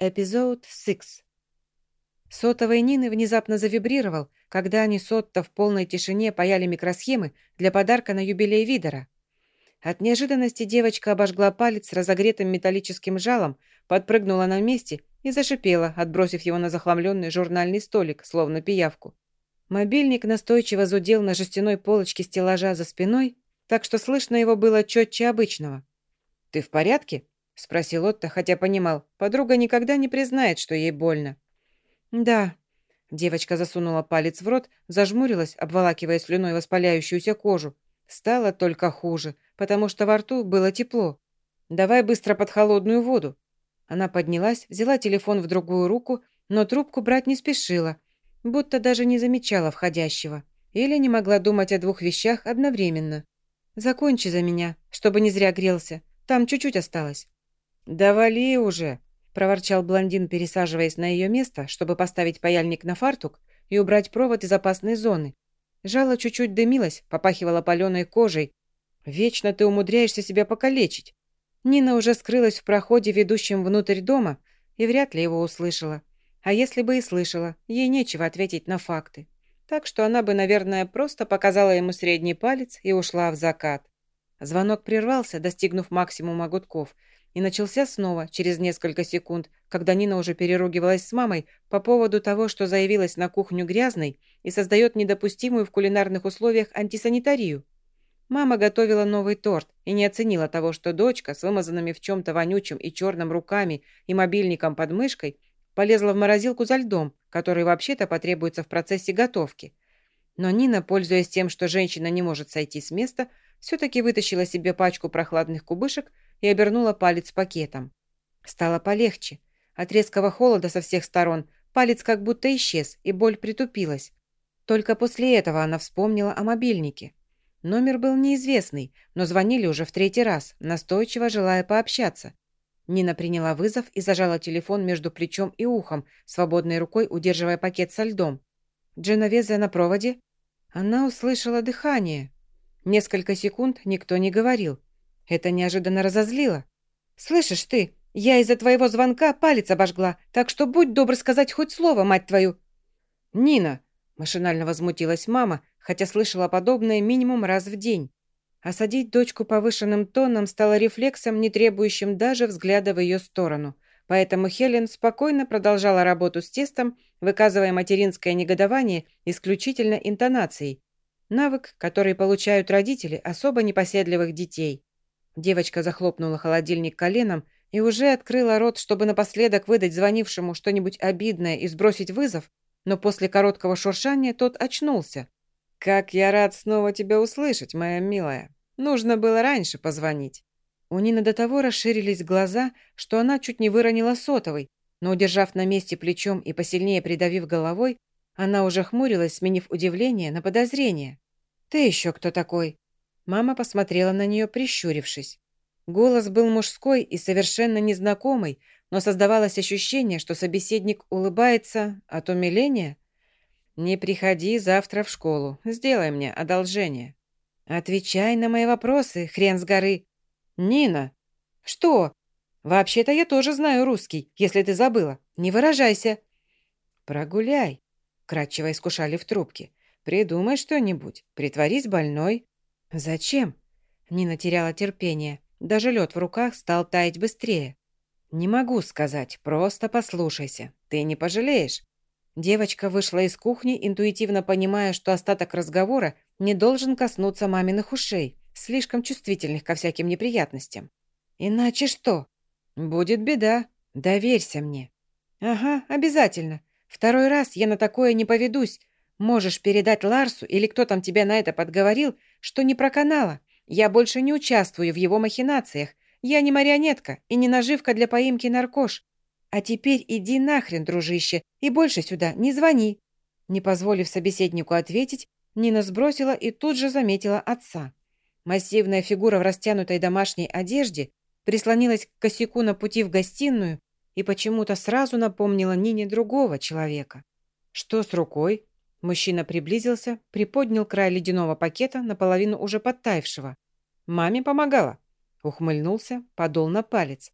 Эпизод 6. Сотовый Нины внезапно завибрировал, когда они с Отто в полной тишине паяли микросхемы для подарка на юбилей Видера. От неожиданности девочка обожгла палец разогретым металлическим жалом, подпрыгнула на месте и зашипела, отбросив его на захламленный журнальный столик, словно пиявку. Мобильник настойчиво зудел на жестяной полочке стеллажа за спиной, так что слышно его было четче обычного. «Ты в порядке?» — спросил Отто, хотя понимал, подруга никогда не признает, что ей больно. «Да». Девочка засунула палец в рот, зажмурилась, обволакивая слюной воспаляющуюся кожу. Стало только хуже, потому что во рту было тепло. «Давай быстро под холодную воду». Она поднялась, взяла телефон в другую руку, но трубку брать не спешила, будто даже не замечала входящего. Или не могла думать о двух вещах одновременно. «Закончи за меня, чтобы не зря грелся. Там чуть-чуть осталось». «Да вали уже!» – проворчал блондин, пересаживаясь на ее место, чтобы поставить паяльник на фартук и убрать провод из опасной зоны. Жало чуть-чуть дымилось, попахивало паленой кожей. «Вечно ты умудряешься себя покалечить!» Нина уже скрылась в проходе, ведущем внутрь дома, и вряд ли его услышала. А если бы и слышала, ей нечего ответить на факты. Так что она бы, наверное, просто показала ему средний палец и ушла в закат. Звонок прервался, достигнув максимума гудков – и начался снова, через несколько секунд, когда Нина уже переругивалась с мамой по поводу того, что заявилась на кухню грязной и создает недопустимую в кулинарных условиях антисанитарию. Мама готовила новый торт и не оценила того, что дочка с вымазанными в чем-то вонючим и черным руками и мобильником под мышкой полезла в морозилку за льдом, который вообще-то потребуется в процессе готовки. Но Нина, пользуясь тем, что женщина не может сойти с места, все-таки вытащила себе пачку прохладных кубышек и обернула палец пакетом. Стало полегче. От резкого холода со всех сторон палец как будто исчез, и боль притупилась. Только после этого она вспомнила о мобильнике. Номер был неизвестный, но звонили уже в третий раз, настойчиво желая пообщаться. Нина приняла вызов и зажала телефон между плечом и ухом, свободной рукой удерживая пакет со льдом. Дженовезе на проводе. Она услышала дыхание. Несколько секунд никто не говорил. Это неожиданно разозлило. «Слышишь ты, я из-за твоего звонка палец обожгла, так что будь добр сказать хоть слово, мать твою!» «Нина!» – машинально возмутилась мама, хотя слышала подобное минимум раз в день. Осадить дочку повышенным тоном стало рефлексом, не требующим даже взгляда в ее сторону. Поэтому Хелен спокойно продолжала работу с тестом, выказывая материнское негодование исключительно интонацией. Навык, который получают родители особо непоседливых детей. Девочка захлопнула холодильник коленом и уже открыла рот, чтобы напоследок выдать звонившему что-нибудь обидное и сбросить вызов, но после короткого шуршания тот очнулся. «Как я рад снова тебя услышать, моя милая. Нужно было раньше позвонить». У Нины до того расширились глаза, что она чуть не выронила сотовый, но, удержав на месте плечом и посильнее придавив головой, она уже хмурилась, сменив удивление на подозрение. «Ты еще кто такой?» Мама посмотрела на нее, прищурившись. Голос был мужской и совершенно незнакомый, но создавалось ощущение, что собеседник улыбается от умиления. «Не приходи завтра в школу. Сделай мне одолжение». «Отвечай на мои вопросы, хрен с горы». «Нина!» «Что?» «Вообще-то я тоже знаю русский, если ты забыла. Не выражайся». «Прогуляй», — кратчево искушали в трубке. «Придумай что-нибудь. Притворись больной». «Зачем?» Нина теряла терпение. Даже лед в руках стал таять быстрее. «Не могу сказать, просто послушайся. Ты не пожалеешь». Девочка вышла из кухни, интуитивно понимая, что остаток разговора не должен коснуться маминых ушей, слишком чувствительных ко всяким неприятностям. «Иначе что?» «Будет беда. Доверься мне». «Ага, обязательно. Второй раз я на такое не поведусь. Можешь передать Ларсу или кто там тебя на это подговорил, что не проканала. Я больше не участвую в его махинациях. Я не марионетка и не наживка для поимки наркош. А теперь иди нахрен, дружище, и больше сюда не звони». Не позволив собеседнику ответить, Нина сбросила и тут же заметила отца. Массивная фигура в растянутой домашней одежде прислонилась к косяку на пути в гостиную и почему-то сразу напомнила Нине другого человека. «Что с рукой?» Мужчина приблизился, приподнял край ледяного пакета, наполовину уже подтаявшего. «Маме помогала». Ухмыльнулся, подул на палец.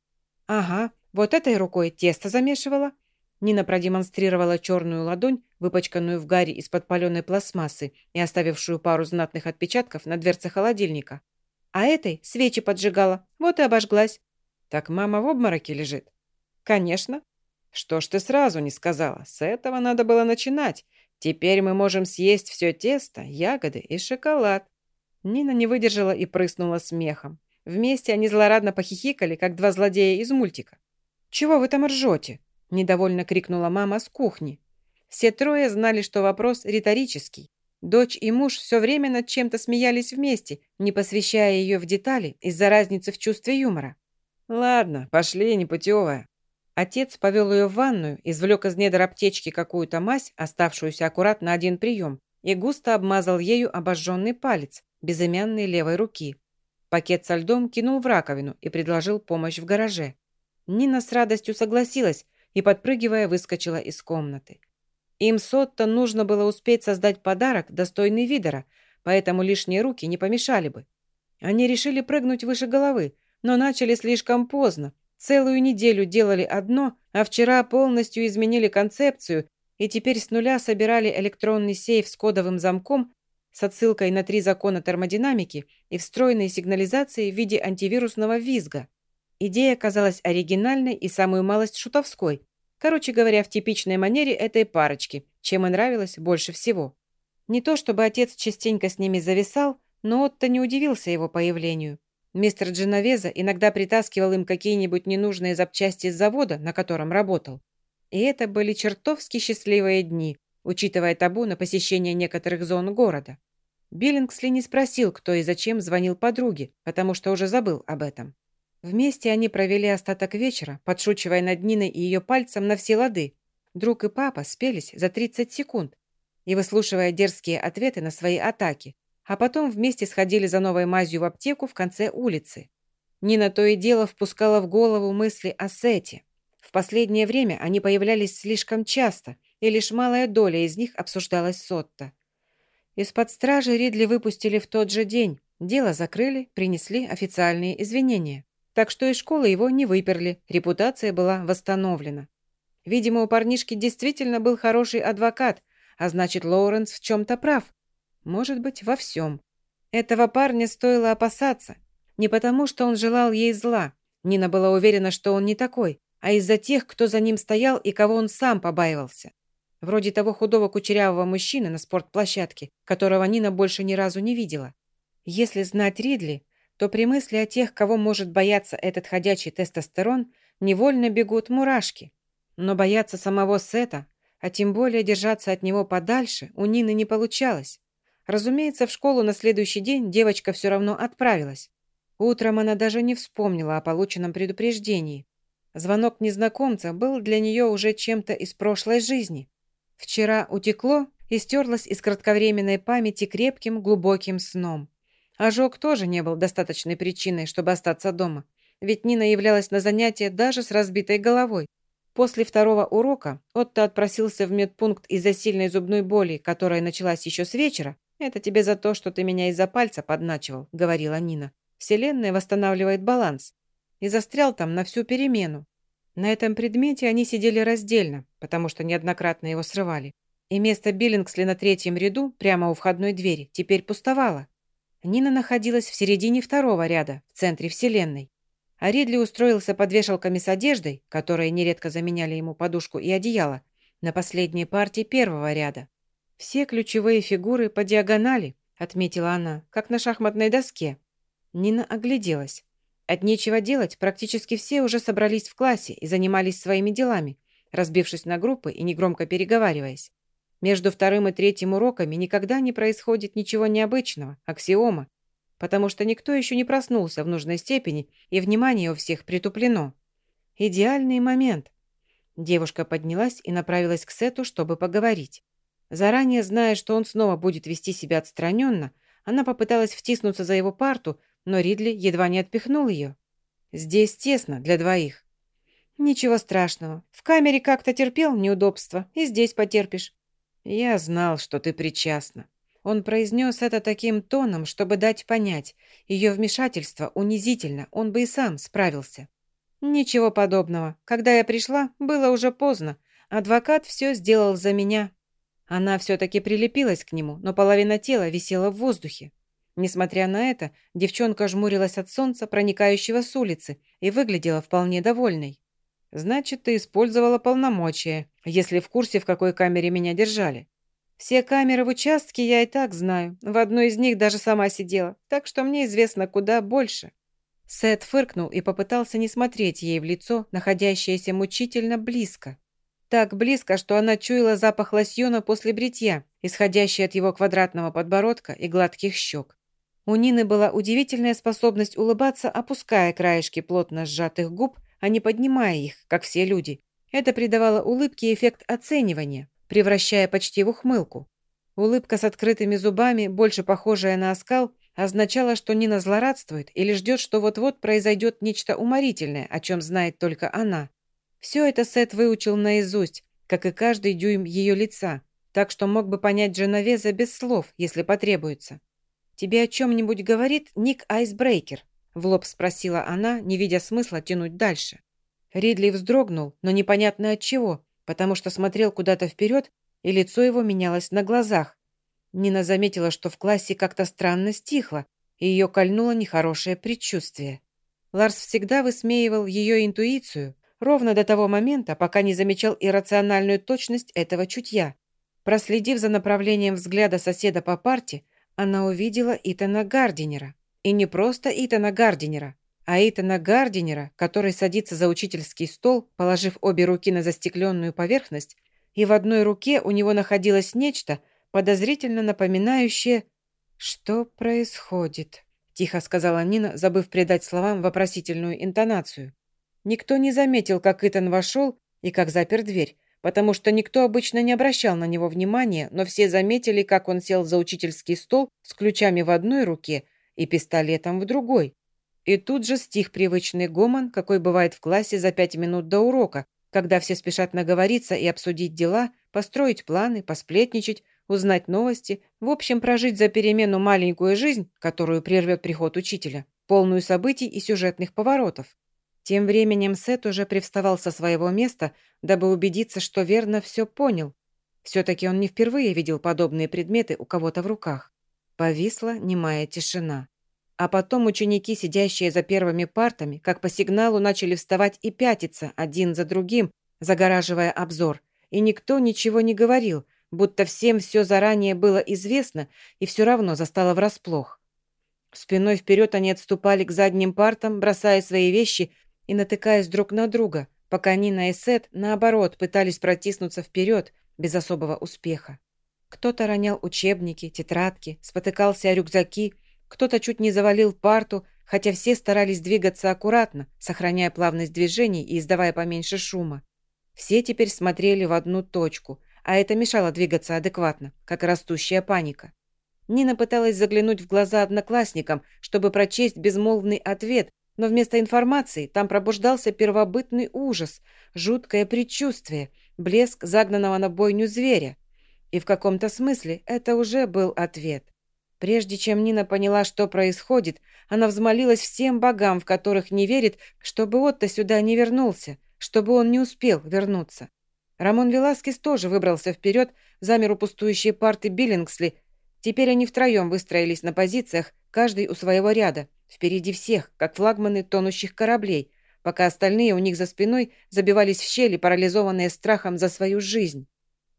«Ага, Вот этой рукой тесто замешивала. Нина продемонстрировала черную ладонь, выпачканную в гаре из подпаленной пластмассы и оставившую пару знатных отпечатков на дверце холодильника. А этой свечи поджигала, вот и обожглась. Так мама в обмороке лежит? Конечно. Что ж ты сразу не сказала? С этого надо было начинать. Теперь мы можем съесть все тесто, ягоды и шоколад. Нина не выдержала и прыснула смехом. Вместе они злорадно похихикали, как два злодея из мультика. «Чего вы там ржете?» – недовольно крикнула мама с кухни. Все трое знали, что вопрос риторический. Дочь и муж все время над чем-то смеялись вместе, не посвящая ее в детали из-за разницы в чувстве юмора. «Ладно, пошли, непутевая». Отец повел ее в ванную, извлек из недр аптечки какую-то мазь, оставшуюся аккурат на один прием, и густо обмазал ею обожженный палец безымянной левой руки. Пакет со льдом кинул в раковину и предложил помощь в гараже. Нина с радостью согласилась и, подпрыгивая, выскочила из комнаты. Им с Отто нужно было успеть создать подарок, достойный Видера, поэтому лишние руки не помешали бы. Они решили прыгнуть выше головы, но начали слишком поздно. Целую неделю делали одно, а вчера полностью изменили концепцию и теперь с нуля собирали электронный сейф с кодовым замком с отсылкой на три закона термодинамики и встроенной сигнализацией в виде антивирусного визга. Идея казалась оригинальной и самую малость шутовской. Короче говоря, в типичной манере этой парочки, чем и нравилось больше всего. Не то чтобы отец частенько с ними зависал, но Отто не удивился его появлению. Мистер Дженовеза иногда притаскивал им какие-нибудь ненужные запчасти с завода, на котором работал. И это были чертовски счастливые дни, учитывая табу на посещение некоторых зон города. Биллингсли не спросил, кто и зачем звонил подруге, потому что уже забыл об этом. Вместе они провели остаток вечера, подшучивая над Ниной и ее пальцем на все лады. Друг и папа спелись за 30 секунд и выслушивая дерзкие ответы на свои атаки, а потом вместе сходили за новой мазью в аптеку в конце улицы. Нина то и дело впускала в голову мысли о Сете. В последнее время они появлялись слишком часто, и лишь малая доля из них обсуждалась Сотто. Из-под стражи Ридли выпустили в тот же день. Дело закрыли, принесли официальные извинения. Так что из школы его не выперли, репутация была восстановлена. Видимо, у парнишки действительно был хороший адвокат, а значит, Лоуренс в чем-то прав. Может быть, во всем. Этого парня стоило опасаться. Не потому, что он желал ей зла. Нина была уверена, что он не такой, а из-за тех, кто за ним стоял и кого он сам побаивался. Вроде того худого кучерявого мужчины на спортплощадке, которого Нина больше ни разу не видела. Если знать Ридли, то при мысли о тех, кого может бояться этот ходячий тестостерон, невольно бегут мурашки. Но бояться самого Сета, а тем более держаться от него подальше, у Нины не получалось. Разумеется, в школу на следующий день девочка все равно отправилась. Утром она даже не вспомнила о полученном предупреждении. Звонок незнакомца был для нее уже чем-то из прошлой жизни. Вчера утекло и стерлось из кратковременной памяти крепким глубоким сном. Ожог тоже не был достаточной причиной, чтобы остаться дома, ведь Нина являлась на занятие даже с разбитой головой. После второго урока Отто отпросился в медпункт из-за сильной зубной боли, которая началась еще с вечера. «Это тебе за то, что ты меня из-за пальца подначивал», — говорила Нина. «Вселенная восстанавливает баланс». И застрял там на всю перемену. На этом предмете они сидели раздельно, потому что неоднократно его срывали. И место Биллингсли на третьем ряду, прямо у входной двери, теперь пустовало. Нина находилась в середине второго ряда, в центре Вселенной. А Ридли устроился под вешалками с одеждой, которые нередко заменяли ему подушку и одеяло, на последней партии первого ряда. «Все ключевые фигуры по диагонали», — отметила она, как на шахматной доске. Нина огляделась. От нечего делать практически все уже собрались в классе и занимались своими делами, разбившись на группы и негромко переговариваясь. Между вторым и третьим уроками никогда не происходит ничего необычного, аксиома, потому что никто еще не проснулся в нужной степени, и внимание у всех притуплено. Идеальный момент. Девушка поднялась и направилась к Сету, чтобы поговорить. Заранее зная, что он снова будет вести себя отстраненно, она попыталась втиснуться за его парту, но Ридли едва не отпихнул ее. «Здесь тесно для двоих». «Ничего страшного. В камере как-то терпел неудобства, и здесь потерпишь». «Я знал, что ты причастна». Он произнес это таким тоном, чтобы дать понять. Ее вмешательство унизительно, он бы и сам справился. «Ничего подобного. Когда я пришла, было уже поздно. Адвокат все сделал за меня». Она все-таки прилепилась к нему, но половина тела висела в воздухе. Несмотря на это, девчонка жмурилась от солнца, проникающего с улицы, и выглядела вполне довольной. «Значит, ты использовала полномочия, если в курсе, в какой камере меня держали». «Все камеры в участке я и так знаю. В одной из них даже сама сидела, так что мне известно куда больше». Сет фыркнул и попытался не смотреть ей в лицо, находящееся мучительно близко. Так близко, что она чуяла запах лосьона после бритья, исходящий от его квадратного подбородка и гладких щек. У Нины была удивительная способность улыбаться, опуская краешки плотно сжатых губ, а не поднимая их, как все люди. Это придавало улыбке эффект оценивания, превращая почти в ухмылку. Улыбка с открытыми зубами, больше похожая на оскал, означала, что Нина злорадствует или ждет, что вот-вот произойдет нечто уморительное, о чем знает только она. Все это Сет выучил наизусть, как и каждый дюйм ее лица, так что мог бы понять Дженовеза без слов, если потребуется. «Тебе о чем-нибудь говорит Ник Айсбрейкер?» В лоб спросила она, не видя смысла тянуть дальше. Ридли вздрогнул, но непонятно от чего, потому что смотрел куда-то вперед, и лицо его менялось на глазах. Нина заметила, что в классе как-то странно стихло, и ее кольнуло нехорошее предчувствие. Ларс всегда высмеивал ее интуицию, ровно до того момента, пока не замечал иррациональную точность этого чутья. Проследив за направлением взгляда соседа по парте, она увидела Итана Гардинера. И не просто Итана Гардинера, а Итана Гардинера, который садится за учительский стол, положив обе руки на застекленную поверхность, и в одной руке у него находилось нечто, подозрительно напоминающее «Что происходит?» – тихо сказала Нина, забыв придать словам вопросительную интонацию. Никто не заметил, как Итан вошел и как запер дверь, потому что никто обычно не обращал на него внимания, но все заметили, как он сел за учительский стол с ключами в одной руке и пистолетом в другой. И тут же стих привычный гомон, какой бывает в классе за пять минут до урока, когда все спешат наговориться и обсудить дела, построить планы, посплетничать, узнать новости, в общем, прожить за перемену маленькую жизнь, которую прервет приход учителя, полную событий и сюжетных поворотов. Тем временем Сет уже привставал со своего места, дабы убедиться, что верно все понял. Все-таки он не впервые видел подобные предметы у кого-то в руках. Повисла немая тишина. А потом ученики, сидящие за первыми партами, как по сигналу начали вставать и пятиться один за другим, загораживая обзор. И никто ничего не говорил, будто всем все заранее было известно и все равно застало врасплох. Спиной вперед они отступали к задним партам, бросая свои вещи и натыкаясь друг на друга, пока Нина и Сет, наоборот, пытались протиснуться вперед без особого успеха. Кто-то ронял учебники, тетрадки, спотыкался о рюкзаки, кто-то чуть не завалил парту, хотя все старались двигаться аккуратно, сохраняя плавность движений и издавая поменьше шума. Все теперь смотрели в одну точку, а это мешало двигаться адекватно, как растущая паника. Нина пыталась заглянуть в глаза одноклассникам, чтобы прочесть безмолвный ответ, но вместо информации там пробуждался первобытный ужас, жуткое предчувствие, блеск загнанного на бойню зверя. И в каком-то смысле это уже был ответ. Прежде чем Нина поняла, что происходит, она взмолилась всем богам, в которых не верит, чтобы Отто сюда не вернулся, чтобы он не успел вернуться. Рамон Веласкес тоже выбрался вперед, замер у пустующей парты Биллингсли. Теперь они втроем выстроились на позициях, каждый у своего ряда, Впереди всех, как флагманы тонущих кораблей, пока остальные у них за спиной забивались в щели, парализованные страхом за свою жизнь.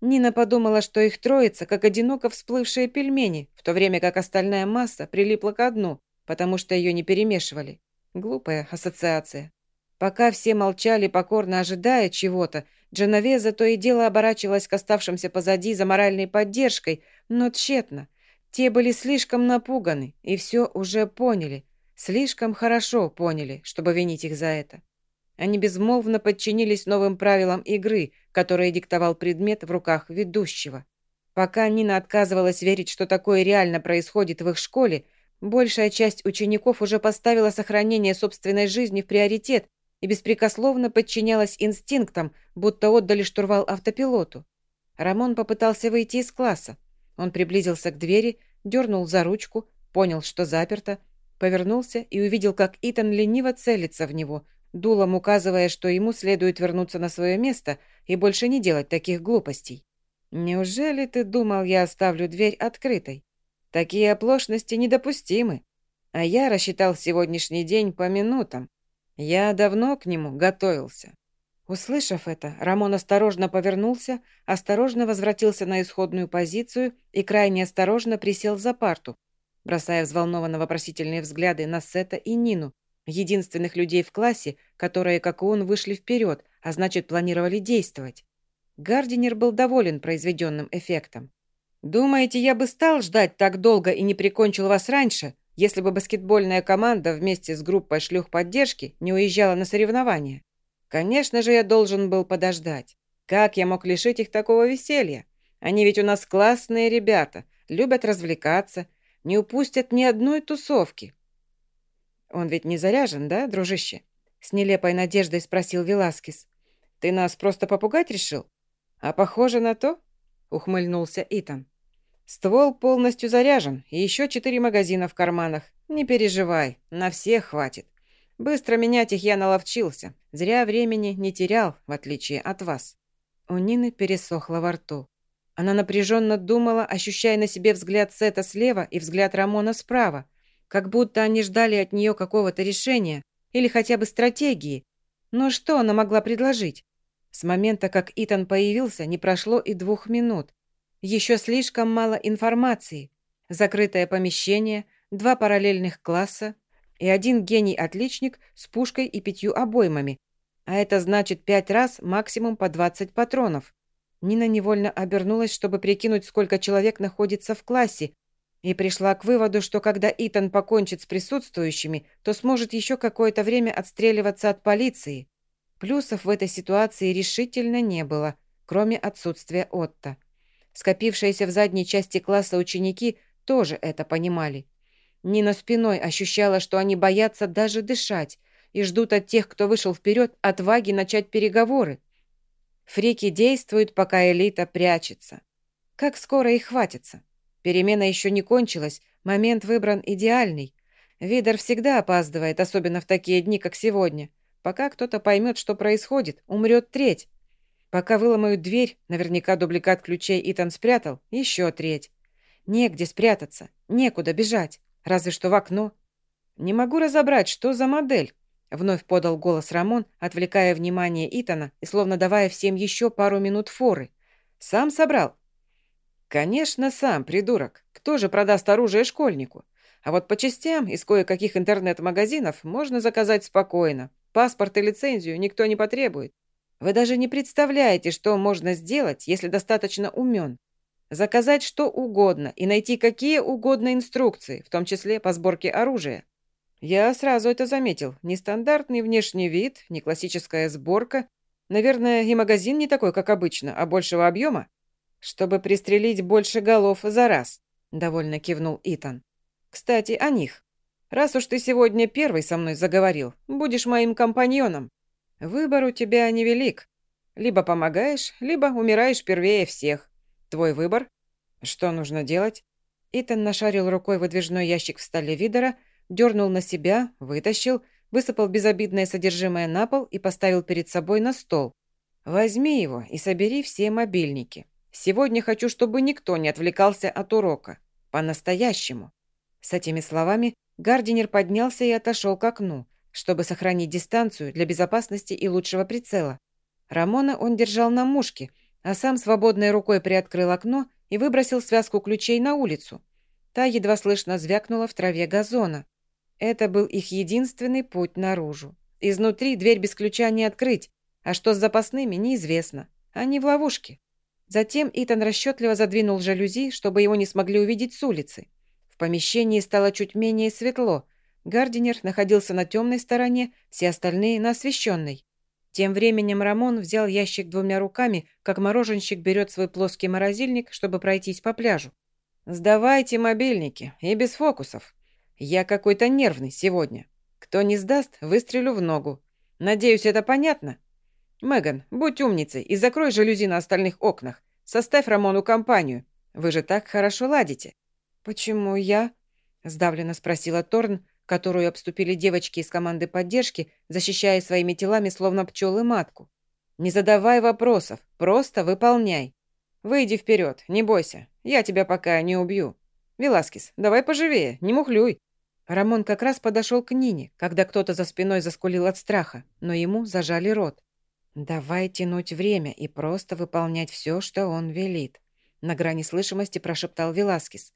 Нина подумала, что их троица, как одиноко всплывшие пельмени, в то время как остальная масса прилипла ко дну, потому что ее не перемешивали. Глупая ассоциация. Пока все молчали, покорно ожидая чего-то, Дженовеза то и дело оборачивалась к оставшимся позади за моральной поддержкой, но тщетно. Те были слишком напуганы и все уже поняли, Слишком хорошо поняли, чтобы винить их за это. Они безмолвно подчинились новым правилам игры, которые диктовал предмет в руках ведущего. Пока Нина отказывалась верить, что такое реально происходит в их школе, большая часть учеников уже поставила сохранение собственной жизни в приоритет и беспрекословно подчинялась инстинктам, будто отдали штурвал автопилоту. Рамон попытался выйти из класса. Он приблизился к двери, дернул за ручку, понял, что заперто, Повернулся и увидел, как Итан лениво целится в него, дулом указывая, что ему следует вернуться на свое место и больше не делать таких глупостей. «Неужели ты думал, я оставлю дверь открытой? Такие оплошности недопустимы. А я рассчитал сегодняшний день по минутам. Я давно к нему готовился». Услышав это, Рамон осторожно повернулся, осторожно возвратился на исходную позицию и крайне осторожно присел за парту, бросая взволнованно вопросительные взгляды на Сета и Нину, единственных людей в классе, которые, как и он, вышли вперед, а значит, планировали действовать. Гардинер был доволен произведенным эффектом. «Думаете, я бы стал ждать так долго и не прикончил вас раньше, если бы баскетбольная команда вместе с группой шлюх поддержки не уезжала на соревнования? Конечно же, я должен был подождать. Как я мог лишить их такого веселья? Они ведь у нас классные ребята, любят развлекаться, не упустят ни одной тусовки. «Он ведь не заряжен, да, дружище?» С нелепой надеждой спросил Веласкес. «Ты нас просто попугать решил?» «А похоже на то?» Ухмыльнулся Итан. «Ствол полностью заряжен, и еще четыре магазина в карманах. Не переживай, на всех хватит. Быстро менять их я наловчился. Зря времени не терял, в отличие от вас». У Нины пересохло во рту. Она напряженно думала, ощущая на себе взгляд Сета слева и взгляд Рамона справа, как будто они ждали от нее какого-то решения или хотя бы стратегии. Но что она могла предложить? С момента, как Итан появился, не прошло и двух минут. Еще слишком мало информации. Закрытое помещение, два параллельных класса и один гений-отличник с пушкой и пятью обоймами. А это значит пять раз максимум по 20 патронов. Нина невольно обернулась, чтобы прикинуть, сколько человек находится в классе, и пришла к выводу, что когда Итан покончит с присутствующими, то сможет еще какое-то время отстреливаться от полиции. Плюсов в этой ситуации решительно не было, кроме отсутствия Отто. Скопившиеся в задней части класса ученики тоже это понимали. Нина спиной ощущала, что они боятся даже дышать и ждут от тех, кто вышел вперед, отваги начать переговоры. Фрики действуют, пока элита прячется. Как скоро их хватится? Перемена еще не кончилась, момент выбран идеальный. Видер всегда опаздывает, особенно в такие дни, как сегодня. Пока кто-то поймет, что происходит, умрет треть. Пока выломают дверь, наверняка дубликат ключей Итан спрятал, еще треть. Негде спрятаться, некуда бежать, разве что в окно. «Не могу разобрать, что за модель», — вновь подал голос Рамон, отвлекая внимание Итана и словно давая всем еще пару минут форы. «Сам собрал?» Конечно, сам, придурок. Кто же продаст оружие школьнику? А вот по частям из кое-каких интернет-магазинов можно заказать спокойно. Паспорт и лицензию никто не потребует. Вы даже не представляете, что можно сделать, если достаточно умен. Заказать что угодно и найти какие угодно инструкции, в том числе по сборке оружия. Я сразу это заметил. Нестандартный внешний вид, не классическая сборка. Наверное, и магазин не такой, как обычно, а большего объема чтобы пристрелить больше голов за раз», — довольно кивнул Итан. «Кстати, о них. Раз уж ты сегодня первый со мной заговорил, будешь моим компаньоном. Выбор у тебя невелик. Либо помогаешь, либо умираешь первее всех. Твой выбор? Что нужно делать?» Итан нашарил рукой выдвижной ящик в столе Видера, дернул на себя, вытащил, высыпал безобидное содержимое на пол и поставил перед собой на стол. «Возьми его и собери все мобильники. Сегодня хочу, чтобы никто не отвлекался от урока. По-настоящему». С этими словами Гардинер поднялся и отошел к окну, чтобы сохранить дистанцию для безопасности и лучшего прицела. Рамона он держал на мушке, а сам свободной рукой приоткрыл окно и выбросил связку ключей на улицу. Та едва слышно звякнула в траве газона. Это был их единственный путь наружу. Изнутри дверь без ключа не открыть, а что с запасными, неизвестно. Они в ловушке. Затем Итан расчетливо задвинул жалюзи, чтобы его не смогли увидеть с улицы. В помещении стало чуть менее светло. Гардинер находился на темной стороне, все остальные на освещенной. Тем временем Рамон взял ящик двумя руками, как мороженщик берет свой плоский морозильник, чтобы пройтись по пляжу. «Сдавайте мобильники, и без фокусов. Я какой-то нервный сегодня. Кто не сдаст, выстрелю в ногу. Надеюсь, это понятно?» «Меган, будь умницей и закрой жалюзи на остальных окнах. Составь Рамону компанию. Вы же так хорошо ладите». «Почему я?» – сдавленно спросила Торн, которую обступили девочки из команды поддержки, защищая своими телами словно пчелы матку. «Не задавай вопросов, просто выполняй. Выйди вперед, не бойся, я тебя пока не убью. Веласкис, давай поживее, не мухлюй». Рамон как раз подошел к Нине, когда кто-то за спиной заскулил от страха, но ему зажали рот. «Давай тянуть время и просто выполнять все, что он велит», на грани слышимости прошептал Веласкис.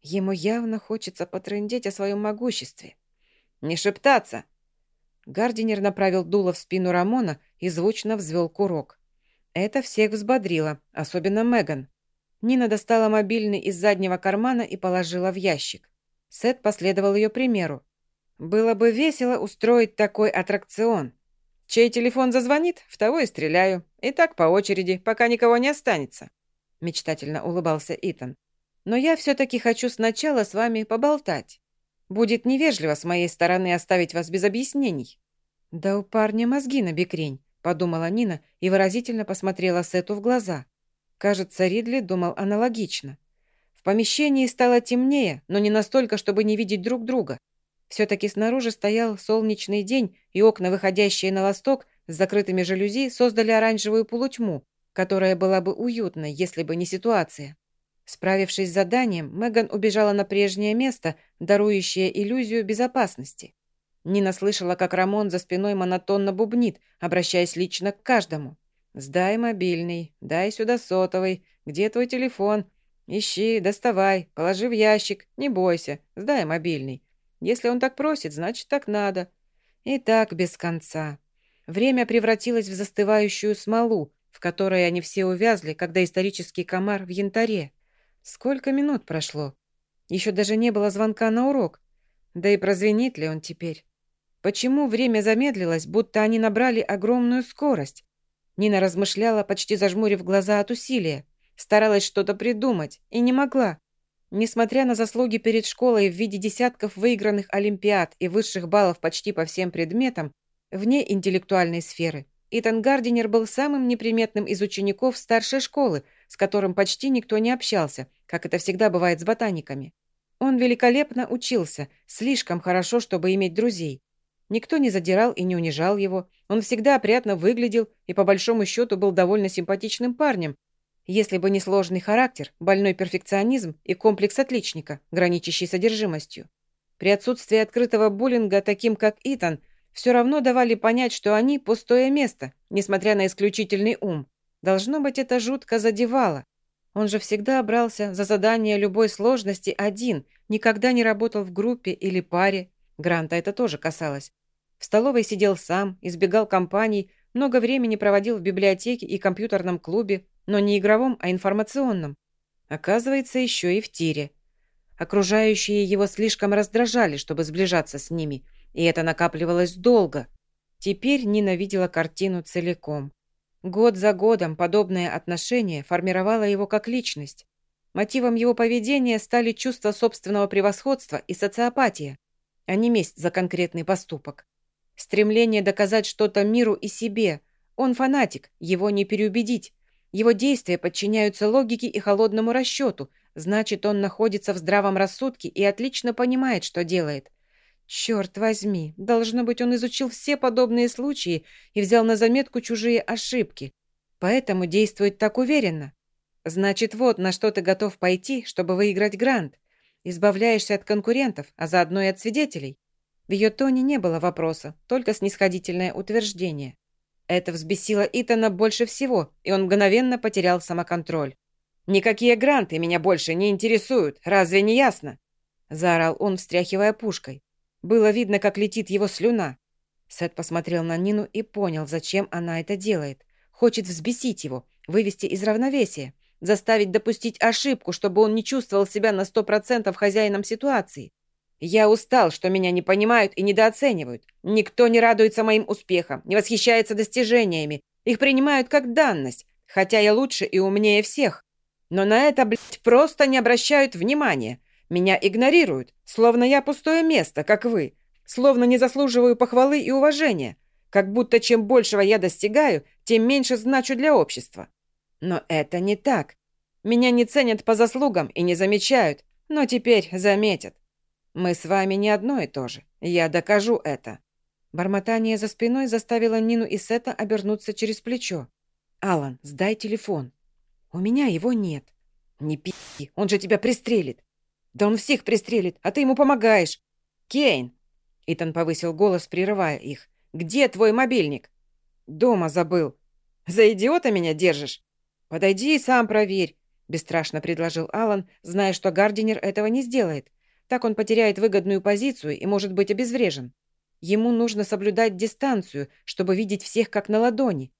Ему явно хочется потрындеть о своем могуществе. «Не шептаться!» Гардинер направил дуло в спину Рамона и звучно взвел курок. Это всех взбодрило, особенно Меган. Нина достала мобильный из заднего кармана и положила в ящик. Сет последовал ее примеру. «Было бы весело устроить такой аттракцион. Чей телефон зазвонит, в того и стреляю. И так по очереди, пока никого не останется», – мечтательно улыбался Итан. Но я все-таки хочу сначала с вами поболтать. Будет невежливо с моей стороны оставить вас без объяснений». «Да у парня мозги на бекрень», — подумала Нина и выразительно посмотрела Сету в глаза. Кажется, Ридли думал аналогично. В помещении стало темнее, но не настолько, чтобы не видеть друг друга. Все-таки снаружи стоял солнечный день, и окна, выходящие на восток, с закрытыми жалюзи, создали оранжевую полутьму, которая была бы уютной, если бы не ситуация. Справившись с заданием, Меган убежала на прежнее место, дарующее иллюзию безопасности. Нина слышала, как Рамон за спиной монотонно бубнит, обращаясь лично к каждому. «Сдай мобильный, дай сюда сотовый, где твой телефон? Ищи, доставай, положи в ящик, не бойся, сдай мобильный. Если он так просит, значит, так надо». И так без конца. Время превратилось в застывающую смолу, в которой они все увязли, когда исторический комар в янтаре. Сколько минут прошло? Еще даже не было звонка на урок. Да и прозвенит ли он теперь? Почему время замедлилось, будто они набрали огромную скорость? Нина размышляла, почти зажмурив глаза от усилия. Старалась что-то придумать и не могла. Несмотря на заслуги перед школой в виде десятков выигранных олимпиад и высших баллов почти по всем предметам, вне интеллектуальной сферы, Итан Гардинер был самым неприметным из учеников старшей школы, с которым почти никто не общался, как это всегда бывает с ботаниками. Он великолепно учился, слишком хорошо, чтобы иметь друзей. Никто не задирал и не унижал его. Он всегда опрятно выглядел и, по большому счету, был довольно симпатичным парнем, если бы не сложный характер, больной перфекционизм и комплекс отличника, граничащий содержимостью. При отсутствии открытого буллинга, таким как Итан, все равно давали понять, что они – пустое место, несмотря на исключительный ум. Должно быть, это жутко задевало. Он же всегда брался за задание любой сложности один, никогда не работал в группе или паре. Гранта это тоже касалось. В столовой сидел сам, избегал компаний, много времени проводил в библиотеке и компьютерном клубе, но не игровом, а информационном. Оказывается, еще и в тире. Окружающие его слишком раздражали, чтобы сближаться с ними, и это накапливалось долго. Теперь Нина видела картину целиком. Год за годом подобное отношение формировало его как личность. Мотивом его поведения стали чувство собственного превосходства и социопатия, а не месть за конкретный поступок. Стремление доказать что-то миру и себе. Он фанатик, его не переубедить. Его действия подчиняются логике и холодному расчету, значит, он находится в здравом рассудке и отлично понимает, что делает. Черт возьми, должно быть, он изучил все подобные случаи и взял на заметку чужие ошибки. Поэтому действует так уверенно. Значит, вот на что ты готов пойти, чтобы выиграть грант. Избавляешься от конкурентов, а заодно и от свидетелей. В ее тоне не было вопроса, только снисходительное утверждение. Это взбесило Итана больше всего, и он мгновенно потерял самоконтроль. «Никакие гранты меня больше не интересуют, разве не ясно?» Заорал он, встряхивая пушкой. Было видно, как летит его слюна. Сет посмотрел на Нину и понял, зачем она это делает. Хочет взбесить его, вывести из равновесия, заставить допустить ошибку, чтобы он не чувствовал себя на сто процентов хозяином ситуации. Я устал, что меня не понимают и недооценивают. Никто не радуется моим успехам, не восхищается достижениями. Их принимают как данность, хотя я лучше и умнее всех. Но на это, блядь, просто не обращают внимания. Меня игнорируют, словно я пустое место, как вы. Словно не заслуживаю похвалы и уважения. Как будто чем большего я достигаю, тем меньше значу для общества. Но это не так. Меня не ценят по заслугам и не замечают, но теперь заметят. Мы с вами не одно и то же. Я докажу это». Бормотание за спиной заставило Нину и Сета обернуться через плечо. «Алан, сдай телефон». «У меня его нет». «Не пи, он же тебя пристрелит». «Да он всех пристрелит, а ты ему помогаешь». «Кейн!» Итан повысил голос, прерывая их. «Где твой мобильник?» «Дома забыл». «За идиота меня держишь?» «Подойди и сам проверь», – бесстрашно предложил Алан, зная, что Гардинер этого не сделает. Так он потеряет выгодную позицию и может быть обезврежен. Ему нужно соблюдать дистанцию, чтобы видеть всех как на ладони.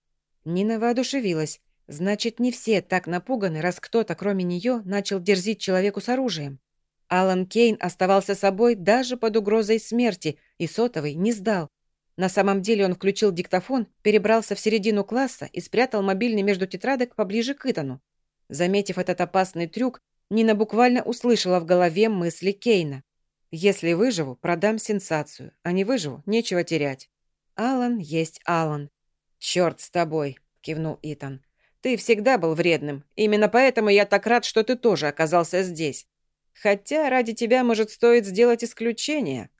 Нина воодушевилась. Значит, не все так напуганы, раз кто-то, кроме нее, начал дерзить человеку с оружием. Алан Кейн оставался собой даже под угрозой смерти, и сотовый не сдал. На самом деле он включил диктофон, перебрался в середину класса и спрятал мобильный между тетрадок поближе к Итану. Заметив этот опасный трюк, Нина буквально услышала в голове мысли Кейна. «Если выживу, продам сенсацию, а не выживу, нечего терять». «Алан есть Алан». «Черт с тобой», — кивнул Итан. «Ты всегда был вредным. Именно поэтому я так рад, что ты тоже оказался здесь. Хотя ради тебя, может, стоит сделать исключение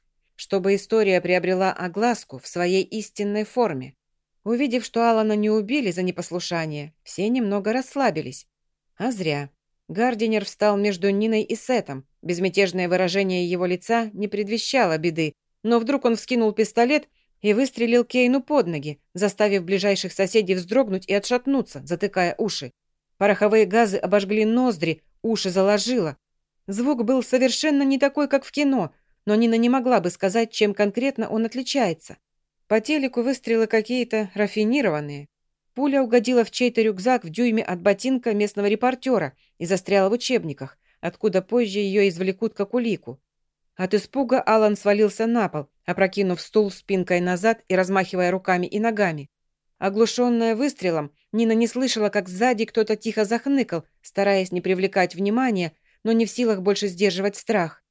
чтобы история приобрела огласку в своей истинной форме. Увидев, что Алана не убили за непослушание, все немного расслабились. А зря. Гардинер встал между Ниной и Сетом. Безмятежное выражение его лица не предвещало беды, но вдруг он вскинул пистолет и выстрелил Кейну под ноги, заставив ближайших соседей вздрогнуть и отшатнуться, затыкая уши. Пороховые газы обожгли ноздри, уши заложило. Звук был совершенно не такой, как в кино, но Нина не могла бы сказать, чем конкретно он отличается. По телеку выстрелы какие-то рафинированные. Пуля угодила в чей-то рюкзак в дюйме от ботинка местного репортера и застряла в учебниках, откуда позже ее извлекут как улику. От испуга Алан свалился на пол, опрокинув стул спинкой назад и размахивая руками и ногами. Оглушенная выстрелом, Нина не слышала, как сзади кто-то тихо захныкал, стараясь не привлекать внимания, но не в силах больше сдерживать страх.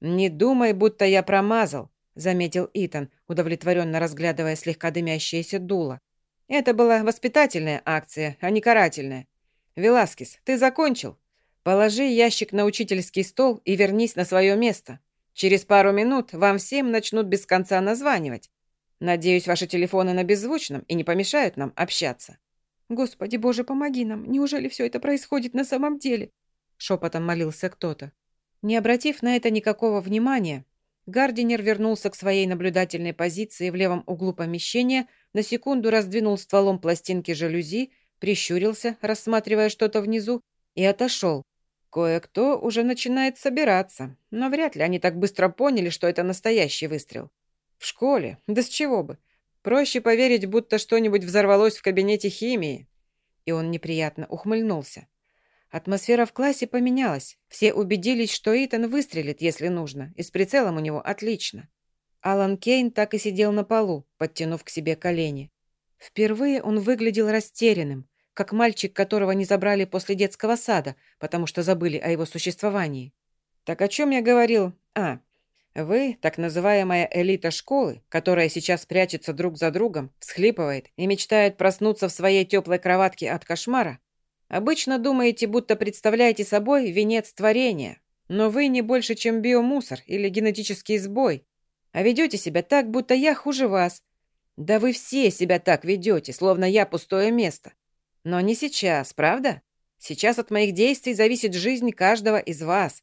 «Не думай, будто я промазал», — заметил Итан, удовлетворенно разглядывая слегка дымящееся дуло. «Это была воспитательная акция, а не карательная. Веласкес, ты закончил? Положи ящик на учительский стол и вернись на свое место. Через пару минут вам всем начнут без конца названивать. Надеюсь, ваши телефоны на беззвучном и не помешают нам общаться». «Господи боже, помоги нам! Неужели все это происходит на самом деле?» Шепотом молился кто-то. Не обратив на это никакого внимания, Гардинер вернулся к своей наблюдательной позиции в левом углу помещения, на секунду раздвинул стволом пластинки жалюзи, прищурился, рассматривая что-то внизу, и отошел. Кое-кто уже начинает собираться, но вряд ли они так быстро поняли, что это настоящий выстрел. В школе? Да с чего бы? Проще поверить, будто что-нибудь взорвалось в кабинете химии. И он неприятно ухмыльнулся. Атмосфера в классе поменялась. Все убедились, что Итан выстрелит, если нужно, и с прицелом у него отлично. Алан Кейн так и сидел на полу, подтянув к себе колени. Впервые он выглядел растерянным, как мальчик, которого не забрали после детского сада, потому что забыли о его существовании. «Так о чем я говорил? А, вы, так называемая элита школы, которая сейчас прячется друг за другом, всхлипывает и мечтает проснуться в своей теплой кроватке от кошмара, Обычно думаете, будто представляете собой венец творения, но вы не больше, чем биомусор или генетический сбой, а ведете себя так, будто я хуже вас. Да вы все себя так ведете, словно я пустое место. Но не сейчас, правда? Сейчас от моих действий зависит жизнь каждого из вас.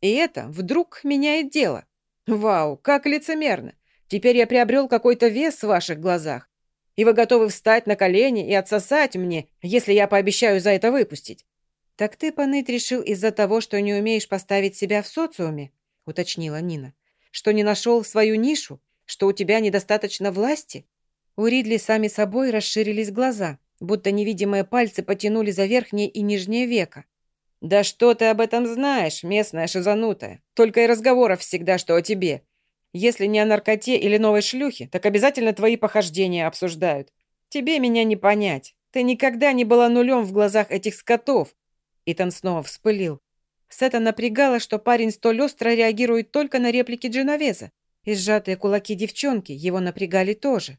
И это вдруг меняет дело. Вау, как лицемерно. Теперь я приобрел какой-то вес в ваших глазах и вы готовы встать на колени и отсосать мне, если я пообещаю за это выпустить». «Так ты поныть решил из-за того, что не умеешь поставить себя в социуме?» — уточнила Нина. «Что не нашел свою нишу? Что у тебя недостаточно власти?» У Ридли сами собой расширились глаза, будто невидимые пальцы потянули за верхнее и нижнее веко. «Да что ты об этом знаешь, местная шизанутая? Только и разговоров всегда, что о тебе. Если не о наркоте или новой шлюхе, так обязательно твои похождения обсуждают. Тебе меня не понять. Ты никогда не была нулем в глазах этих скотов. Итан снова вспылил. Сета напрягало, что парень столь остро реагирует только на реплики Дженовеза. И сжатые кулаки девчонки его напрягали тоже.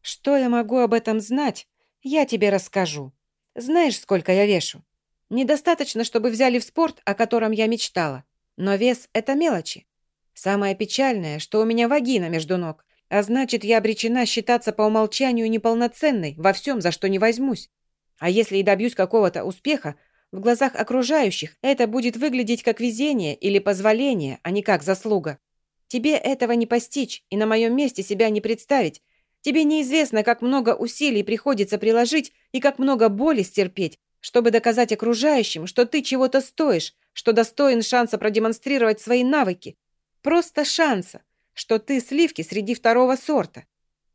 «Что я могу об этом знать? Я тебе расскажу. Знаешь, сколько я вешу? Недостаточно, чтобы взяли в спорт, о котором я мечтала. Но вес — это мелочи. Самое печальное, что у меня вагина между ног, а значит, я обречена считаться по умолчанию неполноценной во всем, за что не возьмусь. А если и добьюсь какого-то успеха, в глазах окружающих это будет выглядеть как везение или позволение, а не как заслуга. Тебе этого не постичь и на моем месте себя не представить. Тебе неизвестно, как много усилий приходится приложить и как много боли стерпеть, чтобы доказать окружающим, что ты чего-то стоишь, что достоин шанса продемонстрировать свои навыки. Просто шанса, что ты сливки среди второго сорта.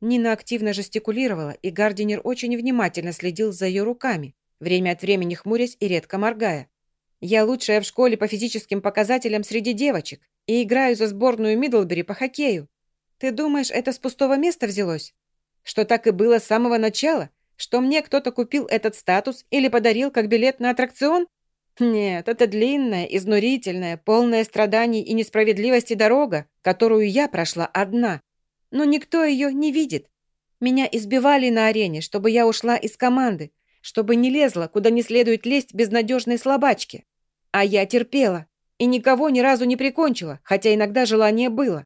Нина активно жестикулировала, и Гардинер очень внимательно следил за ее руками, время от времени хмурясь и редко моргая. «Я лучшая в школе по физическим показателям среди девочек и играю за сборную Мидлбери по хоккею. Ты думаешь, это с пустого места взялось? Что так и было с самого начала? Что мне кто-то купил этот статус или подарил как билет на аттракцион? Нет, это длинная, изнурительная, полная страданий и несправедливости дорога, которую я прошла одна, но никто ее не видит. Меня избивали на арене, чтобы я ушла из команды, чтобы не лезла, куда не следует лезть безнадежной слабачки. А я терпела и никого ни разу не прикончила, хотя иногда желание было.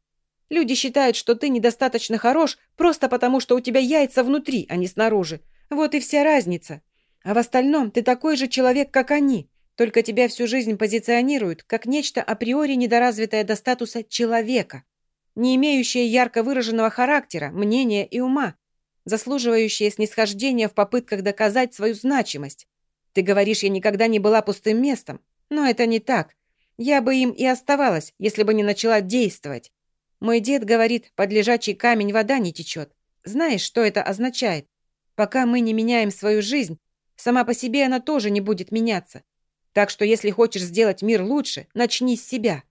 Люди считают, что ты недостаточно хорош просто потому, что у тебя яйца внутри, а не снаружи. Вот и вся разница. А в остальном ты такой же человек, как они, только тебя всю жизнь позиционируют как нечто априори недоразвитое до статуса человека не имеющее ярко выраженного характера, мнения и ума, заслуживающее снисхождения в попытках доказать свою значимость. Ты говоришь, я никогда не была пустым местом, но это не так. Я бы им и оставалась, если бы не начала действовать. Мой дед говорит, под лежачий камень вода не течет. Знаешь, что это означает? Пока мы не меняем свою жизнь, сама по себе она тоже не будет меняться. Так что если хочешь сделать мир лучше, начни с себя.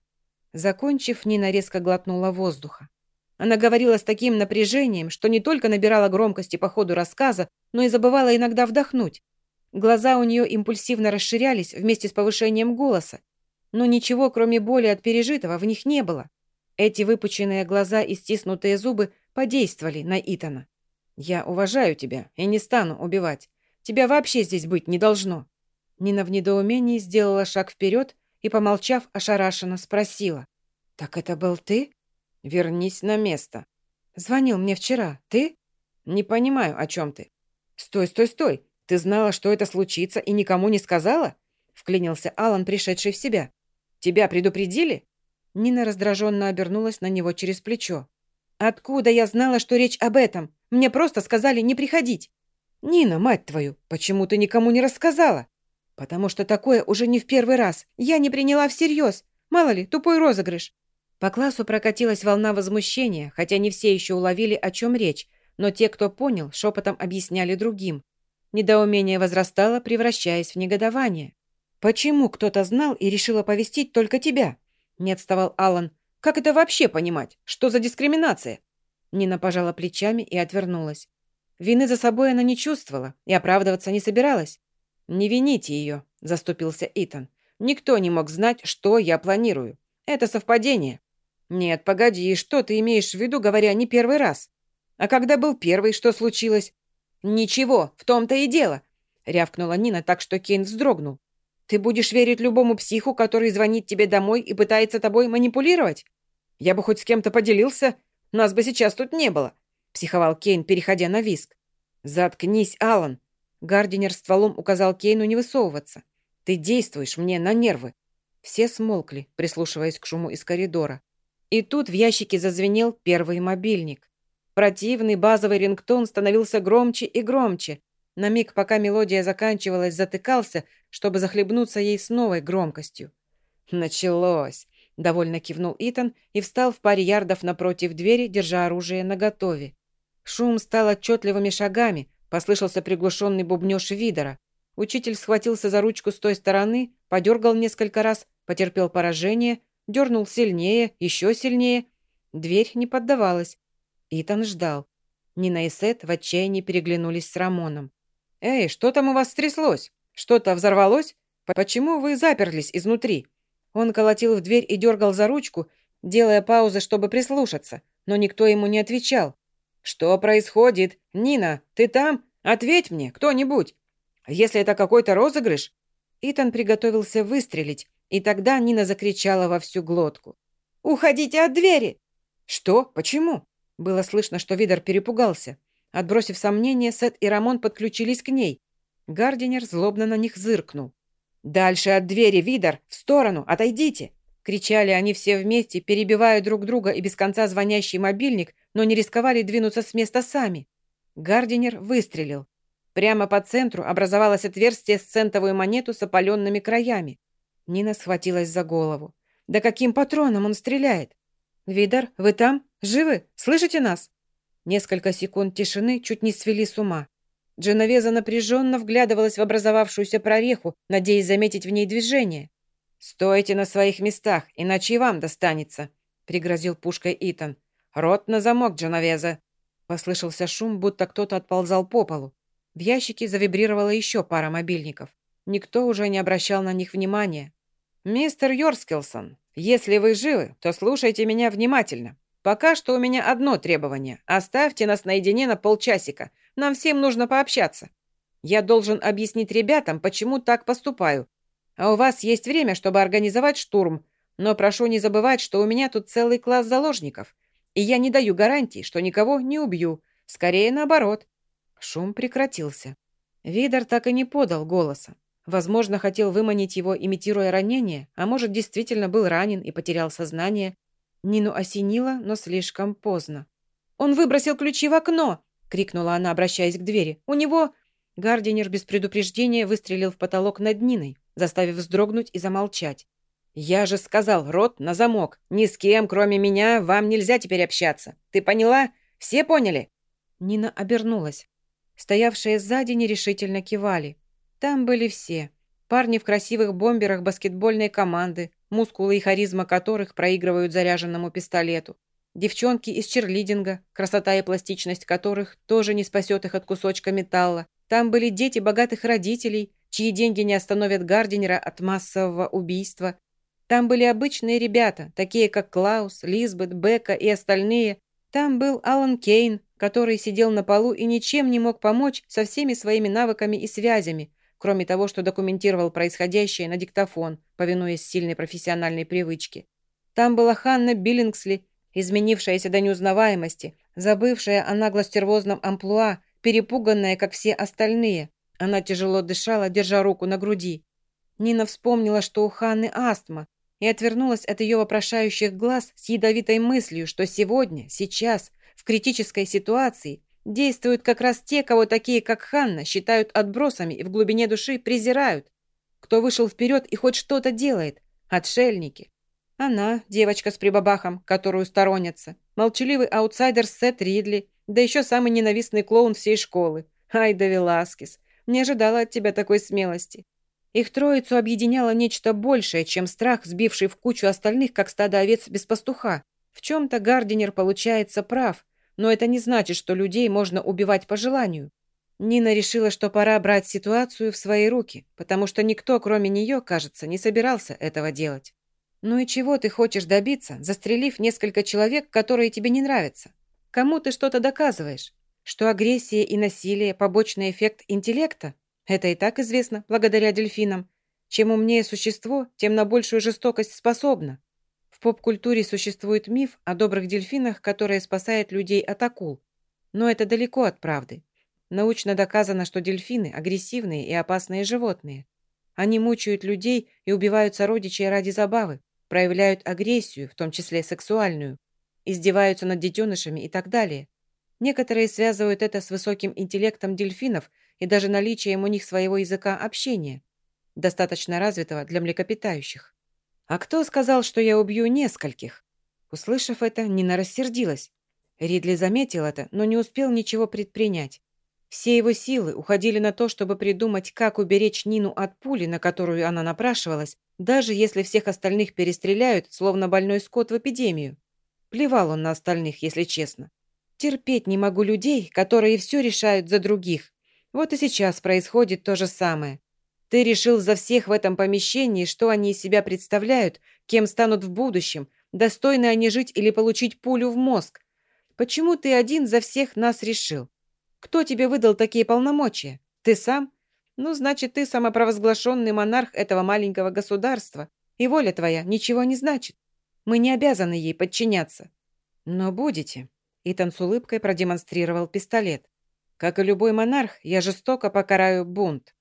Закончив, Нина резко глотнула воздуха. Она говорила с таким напряжением, что не только набирала громкости по ходу рассказа, но и забывала иногда вдохнуть. Глаза у нее импульсивно расширялись вместе с повышением голоса, но ничего, кроме боли от пережитого, в них не было. Эти выпученные глаза и стиснутые зубы подействовали на Итана. «Я уважаю тебя и не стану убивать. Тебя вообще здесь быть не должно». Нина в недоумении сделала шаг вперед и, помолчав, ошарашенно спросила. «Так это был ты?» «Вернись на место». «Звонил мне вчера. Ты?» «Не понимаю, о чем ты». «Стой, стой, стой! Ты знала, что это случится, и никому не сказала?» Вклинился Алан, пришедший в себя. «Тебя предупредили?» Нина раздраженно обернулась на него через плечо. «Откуда я знала, что речь об этом? Мне просто сказали не приходить». «Нина, мать твою, почему ты никому не рассказала?» «Потому что такое уже не в первый раз. Я не приняла всерьез. Мало ли, тупой розыгрыш». По классу прокатилась волна возмущения, хотя не все еще уловили, о чем речь, но те, кто понял, шепотом объясняли другим. Недоумение возрастало, превращаясь в негодование. «Почему кто-то знал и решил оповестить только тебя?» Не отставал Алан. «Как это вообще понимать? Что за дискриминация?» Нина пожала плечами и отвернулась. Вины за собой она не чувствовала и оправдываться не собиралась. «Не вините ее», – заступился Итан. «Никто не мог знать, что я планирую. Это совпадение». «Нет, погоди, что ты имеешь в виду, говоря не первый раз? А когда был первый, что случилось?» «Ничего, в том-то и дело», – рявкнула Нина так, что Кейн вздрогнул. «Ты будешь верить любому психу, который звонит тебе домой и пытается тобой манипулировать? Я бы хоть с кем-то поделился, нас бы сейчас тут не было», – психовал Кейн, переходя на виск. «Заткнись, Алан. Гардинер стволом указал Кейну не высовываться. «Ты действуешь мне на нервы». Все смолкли, прислушиваясь к шуму из коридора. И тут в ящике зазвенел первый мобильник. Противный базовый рингтон становился громче и громче. На миг, пока мелодия заканчивалась, затыкался, чтобы захлебнуться ей с новой громкостью. «Началось!» — довольно кивнул Итан и встал в паре ярдов напротив двери, держа оружие наготове. Шум стал отчетливыми шагами, Послышался приглушенный бубнёж Видера. Учитель схватился за ручку с той стороны, подергал несколько раз, потерпел поражение, дернул сильнее, еще сильнее. Дверь не поддавалась. Итан ждал. Нина и Сет в отчаянии переглянулись с Рамоном. «Эй, что там у вас стряслось? Что-то взорвалось? Почему вы заперлись изнутри?» Он колотил в дверь и дергал за ручку, делая паузы, чтобы прислушаться, но никто ему не отвечал. «Что происходит? Нина, ты там? Ответь мне, кто-нибудь! Если это какой-то розыгрыш...» Итан приготовился выстрелить, и тогда Нина закричала во всю глотку. Уходите от двери!» «Что? Почему?» Было слышно, что Видер перепугался. Отбросив сомнения, Сет и Рамон подключились к ней. Гардинер злобно на них зыркнул. «Дальше от двери, Видер! В сторону! Отойдите!» Кричали они все вместе, перебивая друг друга и без конца звонящий мобильник, но не рисковали двинуться с места сами. Гардинер выстрелил. Прямо по центру образовалось отверстие с центовую монету с опаленными краями. Нина схватилась за голову. «Да каким патроном он стреляет?» «Видар, вы там? Живы? Слышите нас?» Несколько секунд тишины чуть не свели с ума. Дженовеза напряженно вглядывалась в образовавшуюся прореху, надеясь заметить в ней движение. «Стойте на своих местах, иначе и вам достанется», — пригрозил пушкой Итан. «Рот на замок, Дженовеза!» Послышался шум, будто кто-то отползал по полу. В ящике завибрировала еще пара мобильников. Никто уже не обращал на них внимания. «Мистер Йорскилсон, если вы живы, то слушайте меня внимательно. Пока что у меня одно требование. Оставьте нас наедине на полчасика. Нам всем нужно пообщаться. Я должен объяснить ребятам, почему так поступаю, а у вас есть время, чтобы организовать штурм. Но прошу не забывать, что у меня тут целый класс заложников. И я не даю гарантий, что никого не убью. Скорее наоборот». Шум прекратился. Видер так и не подал голоса. Возможно, хотел выманить его, имитируя ранение, а может, действительно был ранен и потерял сознание. Нину осенило, но слишком поздно. «Он выбросил ключи в окно!» — крикнула она, обращаясь к двери. «У него...» Гардинер без предупреждения выстрелил в потолок над Ниной заставив вздрогнуть и замолчать. «Я же сказал, рот на замок. Ни с кем, кроме меня, вам нельзя теперь общаться. Ты поняла? Все поняли?» Нина обернулась. Стоявшие сзади нерешительно кивали. Там были все. Парни в красивых бомберах баскетбольной команды, мускулы и харизма которых проигрывают заряженному пистолету. Девчонки из черлидинга, красота и пластичность которых тоже не спасет их от кусочка металла. Там были дети богатых родителей, чьи деньги не остановят Гардинера от массового убийства. Там были обычные ребята, такие как Клаус, Лизбет, Бека и остальные. Там был Алан Кейн, который сидел на полу и ничем не мог помочь со всеми своими навыками и связями, кроме того, что документировал происходящее на диктофон, повинуясь сильной профессиональной привычке. Там была Ханна Биллингсли, изменившаяся до неузнаваемости, забывшая о наглостервозном амплуа, перепуганная, как все остальные. Она тяжело дышала, держа руку на груди. Нина вспомнила, что у Ханны астма, и отвернулась от ее вопрошающих глаз с ядовитой мыслью, что сегодня, сейчас, в критической ситуации действуют как раз те, кого такие, как Ханна, считают отбросами и в глубине души презирают. Кто вышел вперед и хоть что-то делает. Отшельники. Она, девочка с прибабахом, которую сторонятся. Молчаливый аутсайдер Сет Ридли, да еще самый ненавистный клоун всей школы. Айда Веласкес. Не ожидала от тебя такой смелости. Их троицу объединяло нечто большее, чем страх, сбивший в кучу остальных, как стадо овец без пастуха. В чем-то Гардинер получается прав, но это не значит, что людей можно убивать по желанию. Нина решила, что пора брать ситуацию в свои руки, потому что никто, кроме нее, кажется, не собирался этого делать. Ну и чего ты хочешь добиться, застрелив несколько человек, которые тебе не нравятся? Кому ты что-то доказываешь? Что агрессия и насилие – побочный эффект интеллекта? Это и так известно, благодаря дельфинам. Чем умнее существо, тем на большую жестокость способно. Поп-культуре существует миф о добрых дельфинах, которые спасают людей от акул. Но это далеко от правды. Научно доказано, что дельфины – агрессивные и опасные животные. Они мучают людей и убивают сородичей ради забавы, проявляют агрессию, в том числе сексуальную, издеваются над детенышами и так далее. Некоторые связывают это с высоким интеллектом дельфинов и даже наличием у них своего языка общения, достаточно развитого для млекопитающих. «А кто сказал, что я убью нескольких?» Услышав это, Нина рассердилась. Ридли заметил это, но не успел ничего предпринять. Все его силы уходили на то, чтобы придумать, как уберечь Нину от пули, на которую она напрашивалась, даже если всех остальных перестреляют, словно больной скот в эпидемию. Плевал он на остальных, если честно. Терпеть не могу людей, которые все решают за других. Вот и сейчас происходит то же самое. Ты решил за всех в этом помещении, что они из себя представляют, кем станут в будущем, достойны они жить или получить пулю в мозг. Почему ты один за всех нас решил? Кто тебе выдал такие полномочия? Ты сам? Ну, значит, ты самопровозглашенный монарх этого маленького государства, и воля твоя ничего не значит. Мы не обязаны ей подчиняться. Но будете. Итан с улыбкой продемонстрировал пистолет. Как и любой монарх, я жестоко покараю бунт.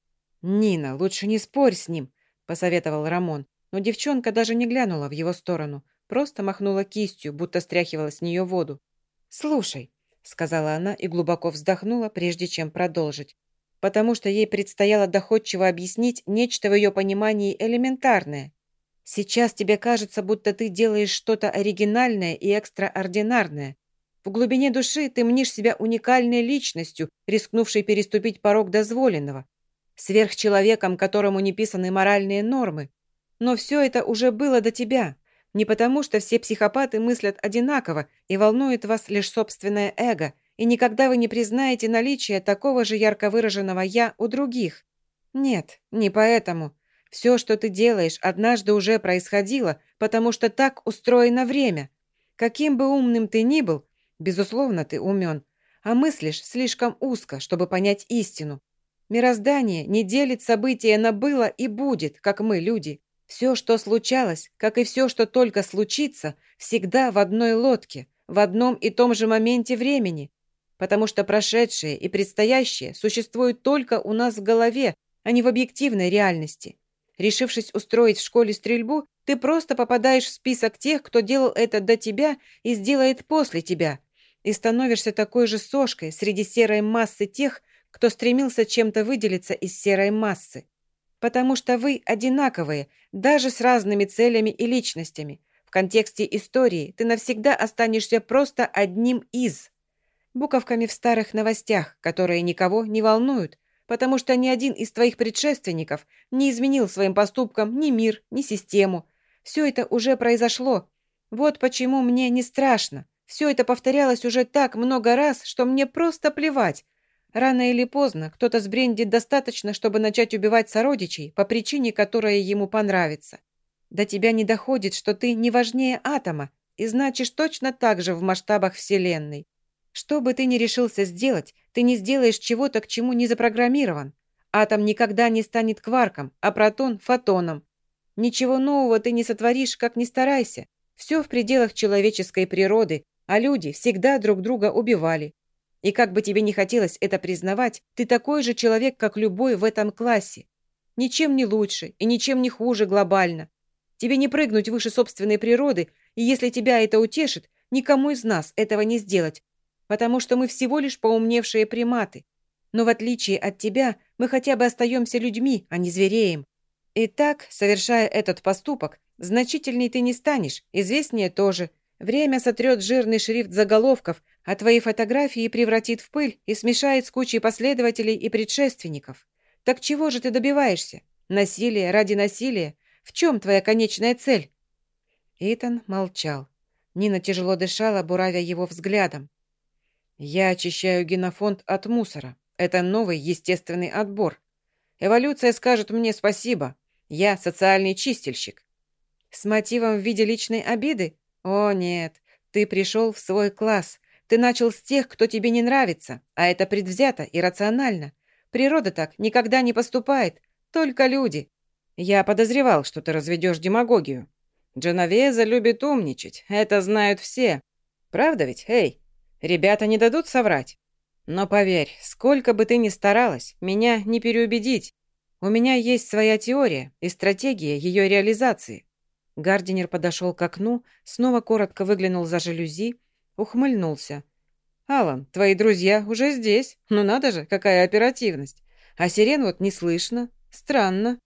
Нина, лучше не спорь с ним, посоветовал Рамон, но девчонка даже не глянула в его сторону, просто махнула кистью, будто стряхивала с нее воду. «Слушай», — сказала она и глубоко вздохнула, прежде чем продолжить, потому что ей предстояло доходчиво объяснить нечто в ее понимании элементарное. «Сейчас тебе кажется, будто ты делаешь что-то оригинальное и экстраординарное, в глубине души ты мнишь себя уникальной личностью, рискнувшей переступить порог дозволенного, сверхчеловеком, которому не писаны моральные нормы. Но все это уже было до тебя. Не потому, что все психопаты мыслят одинаково и волнует вас лишь собственное эго, и никогда вы не признаете наличие такого же ярко выраженного «я» у других. Нет, не поэтому. Все, что ты делаешь, однажды уже происходило, потому что так устроено время. Каким бы умным ты ни был, Безусловно, ты умен, а мыслишь слишком узко, чтобы понять истину. Мироздание не делит события на было и будет, как мы, люди. Все, что случалось, как и все, что только случится, всегда в одной лодке, в одном и том же моменте времени. Потому что прошедшее и предстоящее существуют только у нас в голове, а не в объективной реальности. Решившись устроить в школе стрельбу, ты просто попадаешь в список тех, кто делал это до тебя и сделает после тебя, и становишься такой же сошкой среди серой массы тех, кто стремился чем-то выделиться из серой массы. Потому что вы одинаковые, даже с разными целями и личностями. В контексте истории ты навсегда останешься просто одним из. Буковками в старых новостях, которые никого не волнуют, потому что ни один из твоих предшественников не изменил своим поступкам ни мир, ни систему. Все это уже произошло. Вот почему мне не страшно. Все это повторялось уже так много раз, что мне просто плевать. Рано или поздно кто-то сбрендит достаточно, чтобы начать убивать сородичей по причине, которая ему понравится. До тебя не доходит, что ты не важнее атома и значишь точно так же в масштабах Вселенной. Что бы ты ни решился сделать, ты не сделаешь чего-то, к чему не запрограммирован. Атом никогда не станет кварком, а протон – фотоном. Ничего нового ты не сотворишь, как ни старайся. Все в пределах человеческой природы, а люди всегда друг друга убивали. И как бы тебе не хотелось это признавать, ты такой же человек, как любой в этом классе. Ничем не лучше и ничем не хуже глобально. Тебе не прыгнуть выше собственной природы, и если тебя это утешит, никому из нас этого не сделать, потому что мы всего лишь поумневшие приматы. Но в отличие от тебя, мы хотя бы остаемся людьми, а не звереем. Итак, совершая этот поступок, значительней ты не станешь, известнее тоже – Время сотрет жирный шрифт заголовков, а твои фотографии превратит в пыль и смешает с кучей последователей и предшественников. Так чего же ты добиваешься? Насилие ради насилия? В чем твоя конечная цель?» Итан молчал. Нина тяжело дышала, буравя его взглядом. «Я очищаю генофонд от мусора. Это новый естественный отбор. Эволюция скажет мне спасибо. Я социальный чистильщик». «С мотивом в виде личной обиды?» «О, нет, ты пришел в свой класс. Ты начал с тех, кто тебе не нравится, а это предвзято и рационально. Природа так никогда не поступает, только люди. Я подозревал, что ты разведешь демагогию. Дженовеза любит умничать, это знают все. Правда ведь, эй? Ребята не дадут соврать. Но поверь, сколько бы ты ни старалась, меня не переубедить. У меня есть своя теория и стратегия ее реализации. Гардинер подошел к окну, снова коротко выглянул за жалюзи, ухмыльнулся. «Алан, твои друзья уже здесь. Ну надо же, какая оперативность. А сирен вот не слышно. Странно».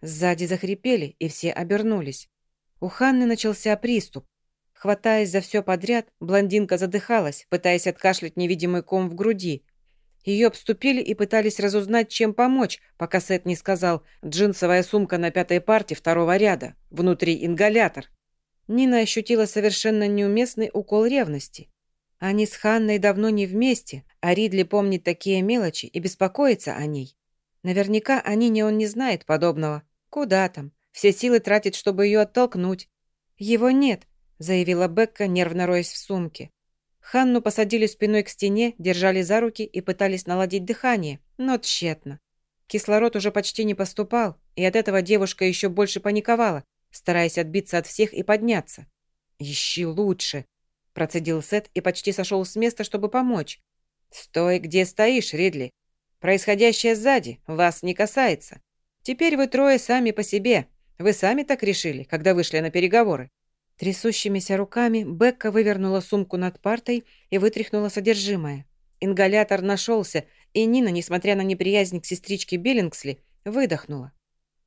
Сзади захрипели, и все обернулись. У Ханны начался приступ. Хватаясь за все подряд, блондинка задыхалась, пытаясь откашлять невидимый ком в груди. Ее обступили и пытались разузнать, чем помочь, пока Сет не сказал «джинсовая сумка на пятой парте второго ряда, внутри ингалятор». Нина ощутила совершенно неуместный укол ревности. Они с Ханной давно не вместе, а Ридли помнит такие мелочи и беспокоится о ней. Наверняка о Нине он не знает подобного. Куда там? Все силы тратит, чтобы ее оттолкнуть. «Его нет», — заявила Бекка, нервно роясь в сумке. Ханну посадили спиной к стене, держали за руки и пытались наладить дыхание, но тщетно. Кислород уже почти не поступал, и от этого девушка еще больше паниковала, стараясь отбиться от всех и подняться. «Ищи лучше», — процедил Сет и почти сошел с места, чтобы помочь. «Стой, где стоишь, Ридли. Происходящее сзади вас не касается. Теперь вы трое сами по себе. Вы сами так решили, когда вышли на переговоры». Трясущимися руками Бекка вывернула сумку над партой и вытряхнула содержимое. Ингалятор нашелся, и Нина, несмотря на неприязнь к сестричке Биллингсли, выдохнула.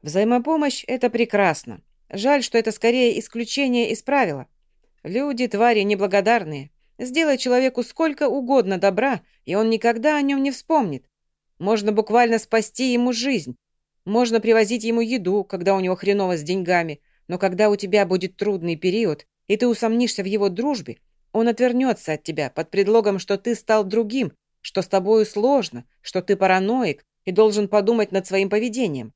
«Взаимопомощь — это прекрасно. Жаль, что это скорее исключение из правила. Люди, твари неблагодарные. Сделай человеку сколько угодно добра, и он никогда о нем не вспомнит. Можно буквально спасти ему жизнь. Можно привозить ему еду, когда у него хреново с деньгами, но когда у тебя будет трудный период, и ты усомнишься в его дружбе, он отвернется от тебя под предлогом, что ты стал другим, что с тобою сложно, что ты параноик и должен подумать над своим поведением.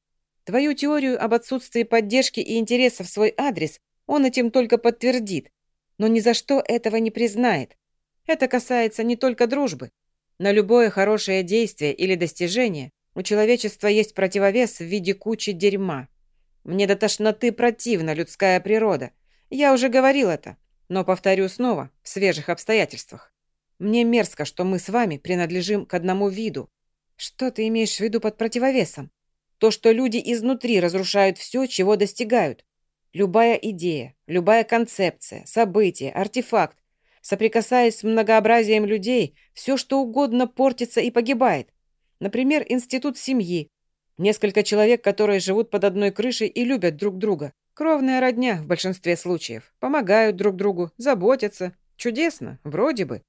Твою теорию об отсутствии поддержки и интереса в свой адрес он этим только подтвердит, но ни за что этого не признает. Это касается не только дружбы. На любое хорошее действие или достижение у человечества есть противовес в виде кучи дерьма. Мне до тошноты противна людская природа. Я уже говорил это, но повторю снова, в свежих обстоятельствах. Мне мерзко, что мы с вами принадлежим к одному виду. Что ты имеешь в виду под противовесом? То, что люди изнутри разрушают все, чего достигают. Любая идея, любая концепция, событие, артефакт, соприкасаясь с многообразием людей, все что угодно портится и погибает. Например, институт семьи, Несколько человек, которые живут под одной крышей и любят друг друга. Кровная родня в большинстве случаев. Помогают друг другу, заботятся. Чудесно, вроде бы.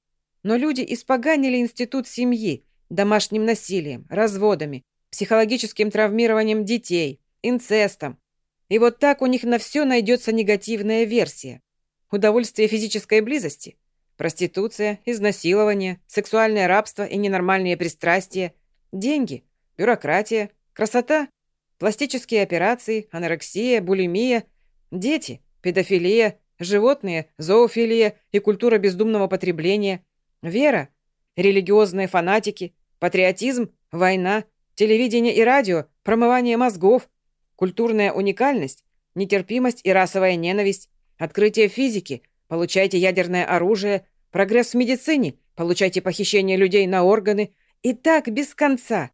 Но люди испоганили институт семьи домашним насилием, разводами, психологическим травмированием детей, инцестом. И вот так у них на все найдется негативная версия. Удовольствие физической близости, проституция, изнасилование, сексуальное рабство и ненормальные пристрастия, деньги, бюрократия, Красота, пластические операции, анорексия, булимия, дети, педофилия, животные, зоофилия и культура бездумного потребления, вера, религиозные фанатики, патриотизм, война, телевидение и радио, промывание мозгов, культурная уникальность, нетерпимость и расовая ненависть, открытие физики, получайте ядерное оружие, прогресс в медицине, получайте похищение людей на органы и так без конца.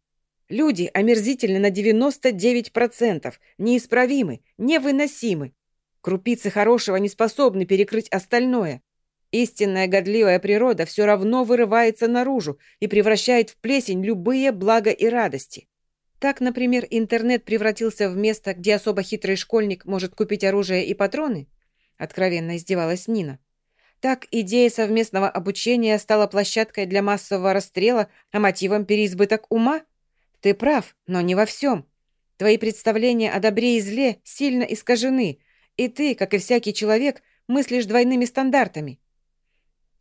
Люди омерзительны на 99%, неисправимы, невыносимы. Крупицы хорошего не способны перекрыть остальное. Истинная годливая природа все равно вырывается наружу и превращает в плесень любые блага и радости. Так, например, интернет превратился в место, где особо хитрый школьник может купить оружие и патроны? Откровенно издевалась Нина. Так идея совместного обучения стала площадкой для массового расстрела, а мотивом переизбыток ума – ты прав, но не во всем. Твои представления о добре и зле сильно искажены, и ты, как и всякий человек, мыслишь двойными стандартами».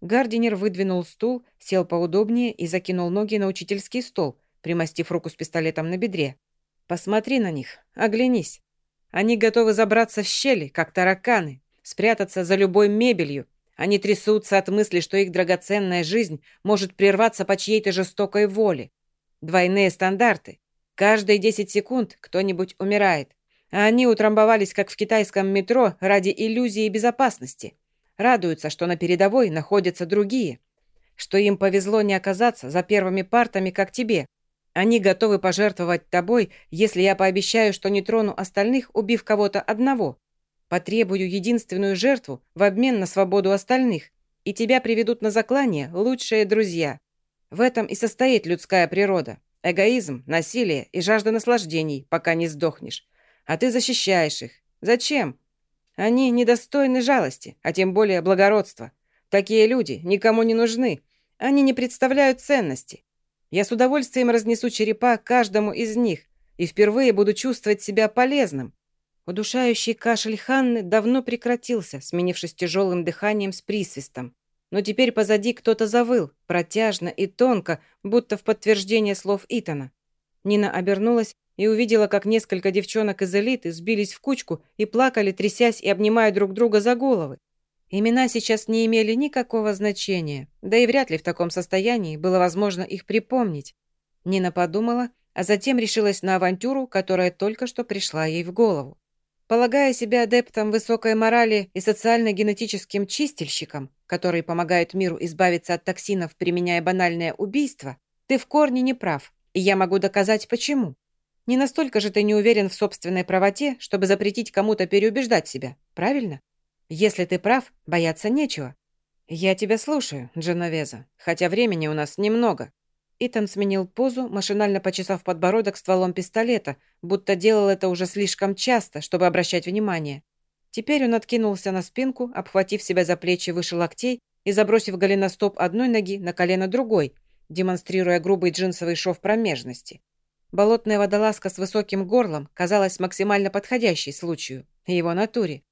Гардинер выдвинул стул, сел поудобнее и закинул ноги на учительский стол, примостив руку с пистолетом на бедре. «Посмотри на них, оглянись. Они готовы забраться в щели, как тараканы, спрятаться за любой мебелью. Они трясутся от мысли, что их драгоценная жизнь может прерваться по чьей-то жестокой воле. Двойные стандарты. Каждые 10 секунд кто-нибудь умирает. А они утрамбовались, как в китайском метро, ради иллюзии безопасности. Радуются, что на передовой находятся другие. Что им повезло не оказаться за первыми партами, как тебе. Они готовы пожертвовать тобой, если я пообещаю, что не трону остальных, убив кого-то одного. Потребую единственную жертву в обмен на свободу остальных, и тебя приведут на заклание лучшие друзья. В этом и состоит людская природа. Эгоизм, насилие и жажда наслаждений, пока не сдохнешь. А ты защищаешь их. Зачем? Они недостойны жалости, а тем более благородства. Такие люди никому не нужны. Они не представляют ценности. Я с удовольствием разнесу черепа каждому из них и впервые буду чувствовать себя полезным. Удушающий кашель Ханны давно прекратился, сменившись тяжелым дыханием с присвистом. Но теперь позади кто-то завыл, протяжно и тонко, будто в подтверждение слов Итана. Нина обернулась и увидела, как несколько девчонок из элиты сбились в кучку и плакали, трясясь и обнимая друг друга за головы. Имена сейчас не имели никакого значения, да и вряд ли в таком состоянии было возможно их припомнить. Нина подумала, а затем решилась на авантюру, которая только что пришла ей в голову. Полагая себя адептом высокой морали и социально-генетическим чистильщиком, который помогает миру избавиться от токсинов, применяя банальное убийство, ты в корне не прав, и я могу доказать, почему. Не настолько же ты не уверен в собственной правоте, чтобы запретить кому-то переубеждать себя, правильно? Если ты прав, бояться нечего. Я тебя слушаю, Дженовеза, хотя времени у нас немного. Итан сменил позу, машинально почесав подбородок стволом пистолета, будто делал это уже слишком часто, чтобы обращать внимание. Теперь он откинулся на спинку, обхватив себя за плечи выше локтей и забросив голеностоп одной ноги на колено другой, демонстрируя грубый джинсовый шов промежности. Болотная водолазка с высоким горлом казалась максимально подходящей случаю, его натуре.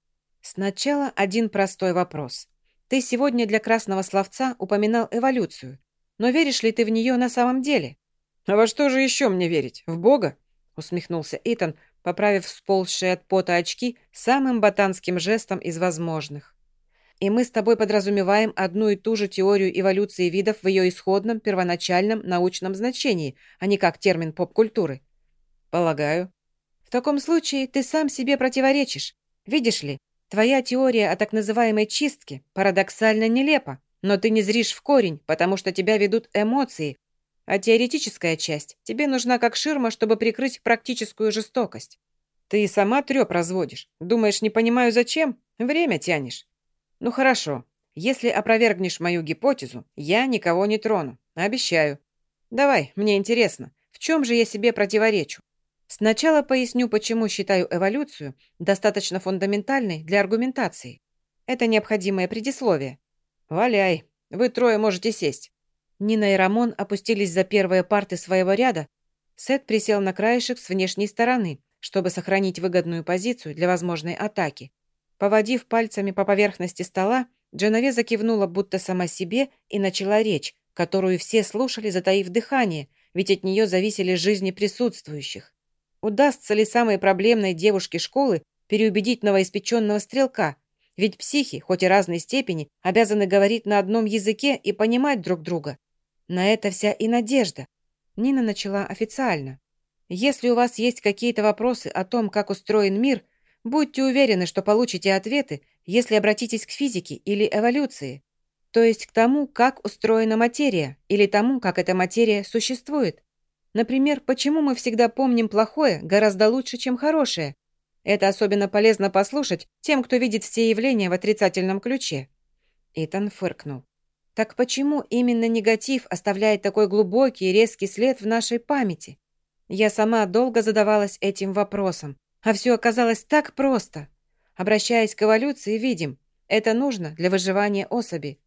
Сначала один простой вопрос. Ты сегодня для красного словца упоминал эволюцию. Но веришь ли ты в нее на самом деле?» «А во что же еще мне верить? В Бога?» усмехнулся Итан, поправив сползшие от пота очки самым ботанским жестом из возможных. «И мы с тобой подразумеваем одну и ту же теорию эволюции видов в ее исходном, первоначальном научном значении, а не как термин поп-культуры?» «Полагаю». «В таком случае ты сам себе противоречишь. Видишь ли, твоя теория о так называемой чистке парадоксально нелепа. Но ты не зришь в корень, потому что тебя ведут эмоции. А теоретическая часть тебе нужна как ширма, чтобы прикрыть практическую жестокость. Ты сама трёп разводишь. Думаешь, не понимаю, зачем? Время тянешь. Ну хорошо. Если опровергнешь мою гипотезу, я никого не трону. Обещаю. Давай, мне интересно, в чем же я себе противоречу? Сначала поясню, почему считаю эволюцию достаточно фундаментальной для аргументации. Это необходимое предисловие. «Валяй, вы трое можете сесть». Нина и Рамон опустились за первые парты своего ряда. Сет присел на краешек с внешней стороны, чтобы сохранить выгодную позицию для возможной атаки. Поводив пальцами по поверхности стола, Дженовеза кивнула будто сама себе и начала речь, которую все слушали, затаив дыхание, ведь от нее зависели жизни присутствующих. Удастся ли самой проблемной девушке школы переубедить новоиспеченного стрелка, ведь психи, хоть и разной степени, обязаны говорить на одном языке и понимать друг друга. На это вся и надежда. Нина начала официально. Если у вас есть какие-то вопросы о том, как устроен мир, будьте уверены, что получите ответы, если обратитесь к физике или эволюции. То есть к тому, как устроена материя, или тому, как эта материя существует. Например, почему мы всегда помним плохое гораздо лучше, чем хорошее, это особенно полезно послушать тем, кто видит все явления в отрицательном ключе». Итан фыркнул. «Так почему именно негатив оставляет такой глубокий и резкий след в нашей памяти? Я сама долго задавалась этим вопросом, а все оказалось так просто. Обращаясь к эволюции, видим, это нужно для выживания особи.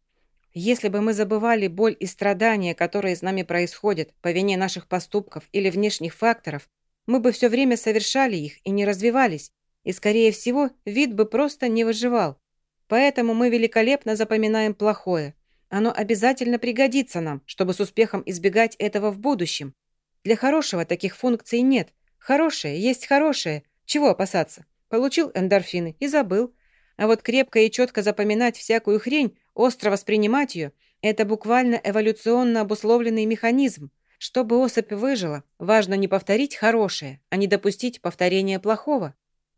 Если бы мы забывали боль и страдания, которые с нами происходят по вине наших поступков или внешних факторов, мы бы все время совершали их и не развивались, и, скорее всего, вид бы просто не выживал. Поэтому мы великолепно запоминаем плохое. Оно обязательно пригодится нам, чтобы с успехом избегать этого в будущем. Для хорошего таких функций нет. Хорошее есть хорошее. Чего опасаться? Получил эндорфины и забыл. А вот крепко и четко запоминать всякую хрень, остро воспринимать ее – это буквально эволюционно обусловленный механизм. Чтобы особь выжила, важно не повторить хорошее, а не допустить повторения плохого.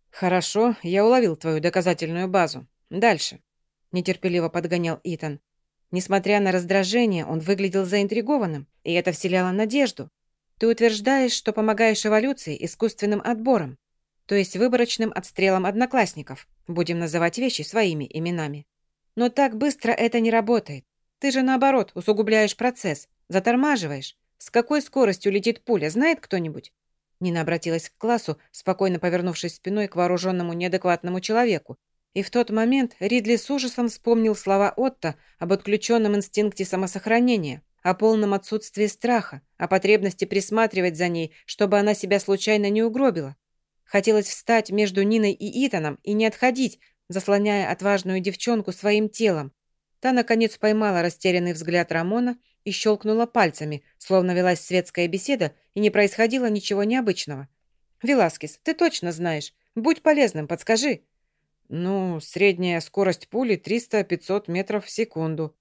«Хорошо, я уловил твою доказательную базу. Дальше», — нетерпеливо подгонял Итан. Несмотря на раздражение, он выглядел заинтригованным, и это вселяло надежду. Ты утверждаешь, что помогаешь эволюции искусственным отбором, то есть выборочным отстрелом одноклассников, будем называть вещи своими именами. Но так быстро это не работает. Ты же, наоборот, усугубляешь процесс, затормаживаешь. С какой скоростью летит пуля, знает кто-нибудь? Нина обратилась к классу, спокойно повернувшись спиной к вооруженному неадекватному человеку. И в тот момент Ридли с ужасом вспомнил слова Отто об отключенном инстинкте самосохранения, о полном отсутствии страха, о потребности присматривать за ней, чтобы она себя случайно не угробила. Хотелось встать между Ниной и Итаном и не отходить, заслоняя отважную девчонку своим телом. Та, наконец, поймала растерянный взгляд Рамона и щелкнула пальцами, словно велась светская беседа и не происходило ничего необычного. «Веласкес, ты точно знаешь. Будь полезным, подскажи». «Ну, средняя скорость пули 300-500 метров в секунду»,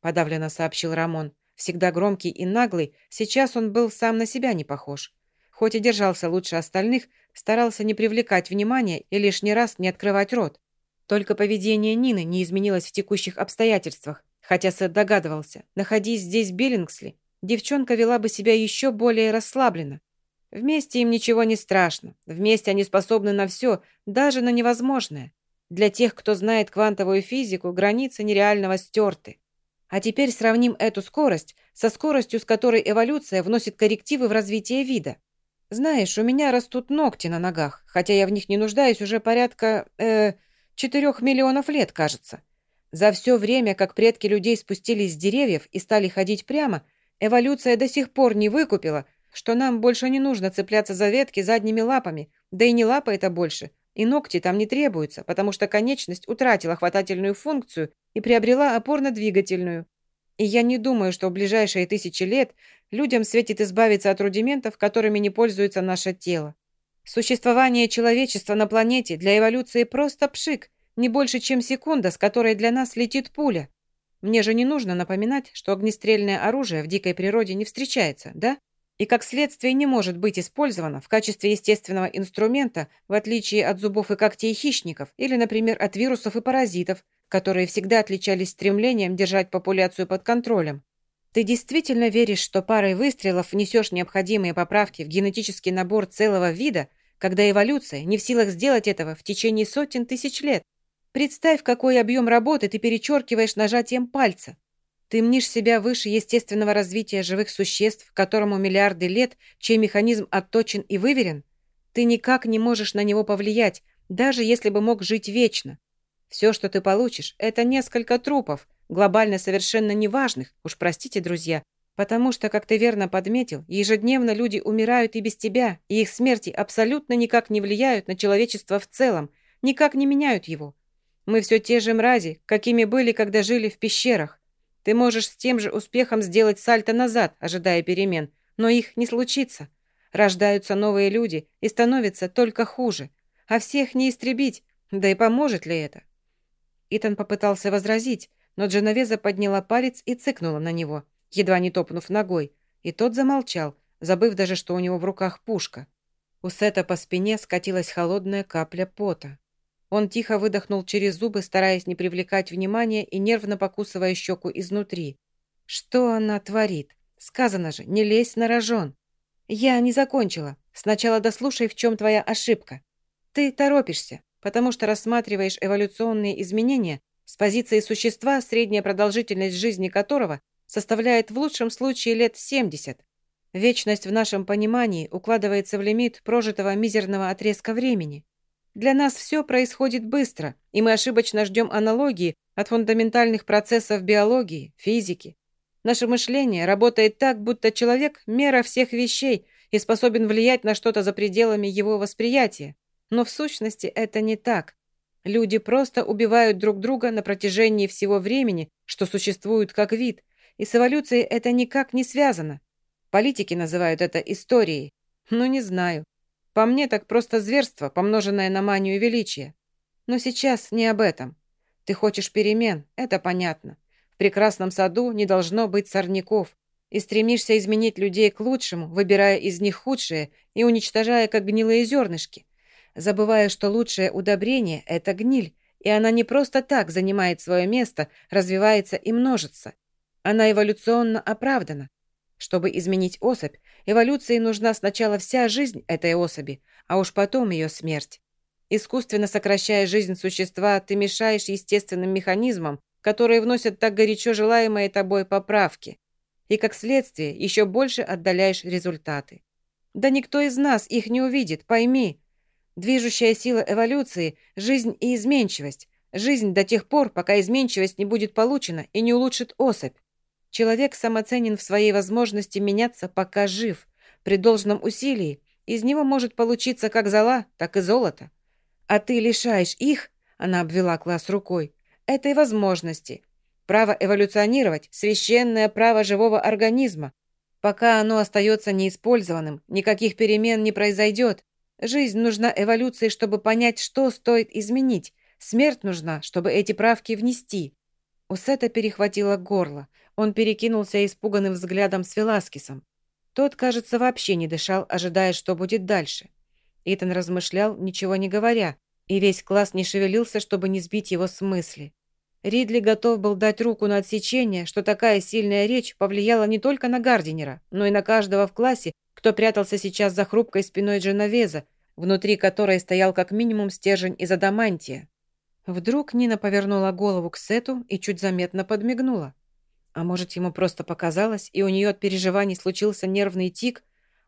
подавленно сообщил Рамон. Всегда громкий и наглый, сейчас он был сам на себя не похож. Хоть и держался лучше остальных, старался не привлекать внимания и лишний раз не открывать рот. Только поведение Нины не изменилось в текущих обстоятельствах, хотя Сет догадывался, находясь здесь Биллингсли, девчонка вела бы себя еще более расслабленно. Вместе им ничего не страшно, вместе они способны на все, даже на невозможное. Для тех, кто знает квантовую физику, границы нереального стерты. А теперь сравним эту скорость со скоростью, с которой эволюция вносит коррективы в развитие вида. Знаешь, у меня растут ногти на ногах, хотя я в них не нуждаюсь уже порядка, э, четырех миллионов лет, кажется. За все время, как предки людей спустились с деревьев и стали ходить прямо, эволюция до сих пор не выкупила, что нам больше не нужно цепляться за ветки задними лапами, да и не лапа это больше, и ногти там не требуются, потому что конечность утратила хватательную функцию и приобрела опорно-двигательную. И я не думаю, что в ближайшие тысячи лет людям светит избавиться от рудиментов, которыми не пользуется наше тело. Существование человечества на планете для эволюции просто пшик, не больше, чем секунда, с которой для нас летит пуля. Мне же не нужно напоминать, что огнестрельное оружие в дикой природе не встречается, да? и как следствие не может быть использовано в качестве естественного инструмента, в отличие от зубов и когтей хищников или, например, от вирусов и паразитов, которые всегда отличались стремлением держать популяцию под контролем. Ты действительно веришь, что парой выстрелов внесешь необходимые поправки в генетический набор целого вида, когда эволюция не в силах сделать этого в течение сотен тысяч лет? Представь, какой объем работы ты перечеркиваешь нажатием пальца. Ты мнишь себя выше естественного развития живых существ, которому миллиарды лет, чей механизм отточен и выверен? Ты никак не можешь на него повлиять, даже если бы мог жить вечно. Все, что ты получишь, это несколько трупов, глобально совершенно неважных, уж простите, друзья, потому что, как ты верно подметил, ежедневно люди умирают и без тебя, и их смерти абсолютно никак не влияют на человечество в целом, никак не меняют его. Мы все те же мрази, какими были, когда жили в пещерах. Ты можешь с тем же успехом сделать сальто назад, ожидая перемен, но их не случится. Рождаются новые люди и становится только хуже. А всех не истребить, да и поможет ли это? Итан попытался возразить, но Дженовеза подняла палец и цыкнула на него, едва не топнув ногой, и тот замолчал, забыв даже, что у него в руках пушка. У Сета по спине скатилась холодная капля пота. Он тихо выдохнул через зубы, стараясь не привлекать внимания и нервно покусывая щеку изнутри. «Что она творит? Сказано же, не лезь на рожон!» «Я не закончила. Сначала дослушай, в чем твоя ошибка. Ты торопишься, потому что рассматриваешь эволюционные изменения с позиции существа, средняя продолжительность жизни которого составляет в лучшем случае лет 70. Вечность в нашем понимании укладывается в лимит прожитого мизерного отрезка времени. Для нас все происходит быстро, и мы ошибочно ждем аналогии от фундаментальных процессов биологии, физики. Наше мышление работает так, будто человек – мера всех вещей и способен влиять на что-то за пределами его восприятия. Но в сущности это не так. Люди просто убивают друг друга на протяжении всего времени, что существуют как вид, и с эволюцией это никак не связано. Политики называют это историей. Ну, не знаю. По мне так просто зверство, помноженное на манию величия. Но сейчас не об этом. Ты хочешь перемен, это понятно. В прекрасном саду не должно быть сорняков. И стремишься изменить людей к лучшему, выбирая из них худшие и уничтожая как гнилые зернышки. Забывая, что лучшее удобрение – это гниль, и она не просто так занимает свое место, развивается и множится. Она эволюционно оправдана. Чтобы изменить особь, эволюции нужна сначала вся жизнь этой особи, а уж потом ее смерть. Искусственно сокращая жизнь существа, ты мешаешь естественным механизмам, которые вносят так горячо желаемые тобой поправки. И, как следствие, еще больше отдаляешь результаты. Да никто из нас их не увидит, пойми. Движущая сила эволюции – жизнь и изменчивость. Жизнь до тех пор, пока изменчивость не будет получена и не улучшит особь. Человек самоценен в своей возможности меняться, пока жив. При должном усилии из него может получиться как зола, так и золото. А ты лишаешь их, она обвела класс рукой, этой возможности. Право эволюционировать – священное право живого организма. Пока оно остается неиспользованным, никаких перемен не произойдет. Жизнь нужна эволюции, чтобы понять, что стоит изменить. Смерть нужна, чтобы эти правки внести. У Сета перехватило горло. Он перекинулся испуганным взглядом с Веласкисом. Тот, кажется, вообще не дышал, ожидая, что будет дальше. Итан размышлял, ничего не говоря, и весь класс не шевелился, чтобы не сбить его с мысли. Ридли готов был дать руку на отсечение, что такая сильная речь повлияла не только на Гардинера, но и на каждого в классе, кто прятался сейчас за хрупкой спиной Дженовеза, внутри которой стоял как минимум стержень из адамантия. Вдруг Нина повернула голову к Сету и чуть заметно подмигнула. А может, ему просто показалось, и у нее от переживаний случился нервный тик.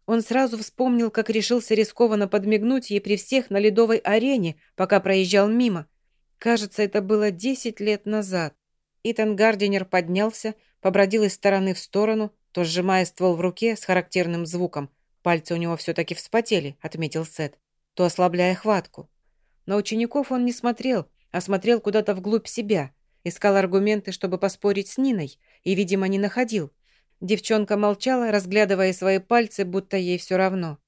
Он сразу вспомнил, как решился рискованно подмигнуть ей при всех на ледовой арене, пока проезжал мимо. Кажется, это было десять лет назад. Итан Гардинер поднялся, побродил из стороны в сторону, то сжимая ствол в руке с характерным звуком. Пальцы у него все-таки вспотели, отметил Сет, то ослабляя хватку. На учеников он не смотрел, а смотрел куда-то вглубь себя. Искал аргументы, чтобы поспорить с Ниной, и, видимо, не находил. Девчонка молчала, разглядывая свои пальцы, будто ей все равно.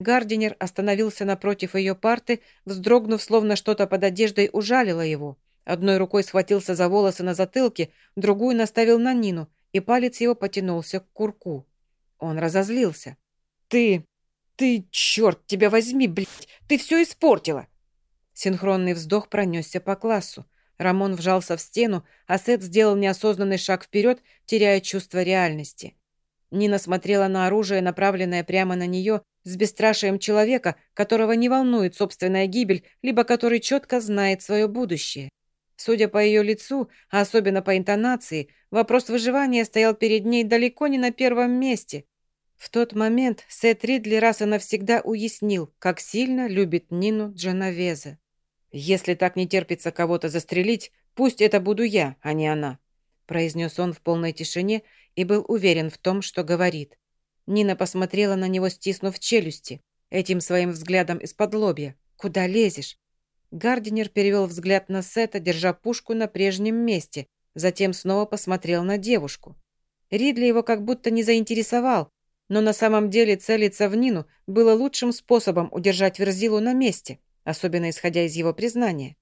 Гардинер остановился напротив ее парты, вздрогнув, словно что-то под одеждой ужалило его. Одной рукой схватился за волосы на затылке, другую наставил на Нину, и палец его потянулся к курку. Он разозлился. «Ты... ты... черт тебя возьми, блядь! Ты все испортила!» Синхронный вздох пронесся по классу. Рамон вжался в стену, а Сет сделал неосознанный шаг вперед, теряя чувство реальности. Нина смотрела на оружие, направленное прямо на нее, с бесстрашием человека, которого не волнует собственная гибель, либо который четко знает свое будущее. Судя по ее лицу, а особенно по интонации, вопрос выживания стоял перед ней далеко не на первом месте. В тот момент Сет Ридли раз и навсегда уяснил, как сильно любит Нину Дженовезе. «Если так не терпится кого-то застрелить, пусть это буду я, а не она», произнес он в полной тишине и был уверен в том, что говорит. Нина посмотрела на него, стиснув челюсти, этим своим взглядом из-под лобья. «Куда лезешь?» Гардинер перевел взгляд на Сета, держа пушку на прежнем месте, затем снова посмотрел на девушку. Ридли его как будто не заинтересовал, но на самом деле целиться в Нину было лучшим способом удержать Верзилу на месте особенно исходя из его признания.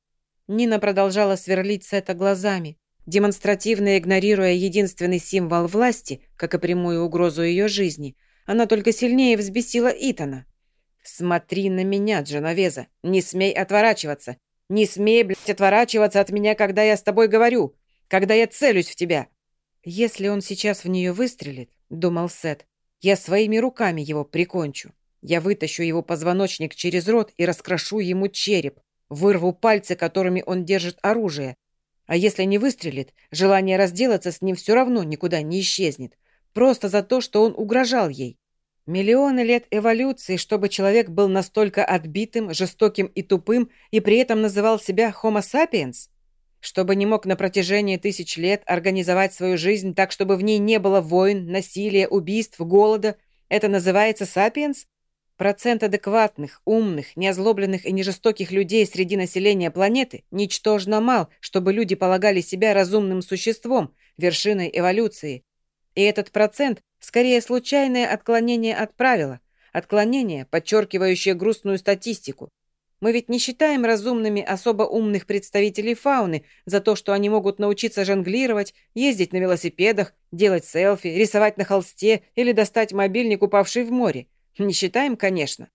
Нина продолжала сверлить Сета глазами, демонстративно игнорируя единственный символ власти, как и прямую угрозу ее жизни. Она только сильнее взбесила Итана. «Смотри на меня, Дженовеза! Не смей отворачиваться! Не смей, блядь, отворачиваться от меня, когда я с тобой говорю! Когда я целюсь в тебя!» «Если он сейчас в нее выстрелит, — думал Сет, — я своими руками его прикончу. Я вытащу его позвоночник через рот и раскрошу ему череп, вырву пальцы, которыми он держит оружие. А если не выстрелит, желание разделаться с ним все равно никуда не исчезнет. Просто за то, что он угрожал ей. Миллионы лет эволюции, чтобы человек был настолько отбитым, жестоким и тупым, и при этом называл себя Homo sapiens? Чтобы не мог на протяжении тысяч лет организовать свою жизнь так, чтобы в ней не было войн, насилия, убийств, голода? Это называется сапиенс? Процент адекватных, умных, неозлобленных и нежестоких людей среди населения планеты ничтожно мал, чтобы люди полагали себя разумным существом, вершиной эволюции. И этот процент – скорее случайное отклонение от правила, отклонение, подчеркивающее грустную статистику. Мы ведь не считаем разумными особо умных представителей фауны за то, что они могут научиться жонглировать, ездить на велосипедах, делать селфи, рисовать на холсте или достать мобильник, упавший в море. Не считаем, конечно.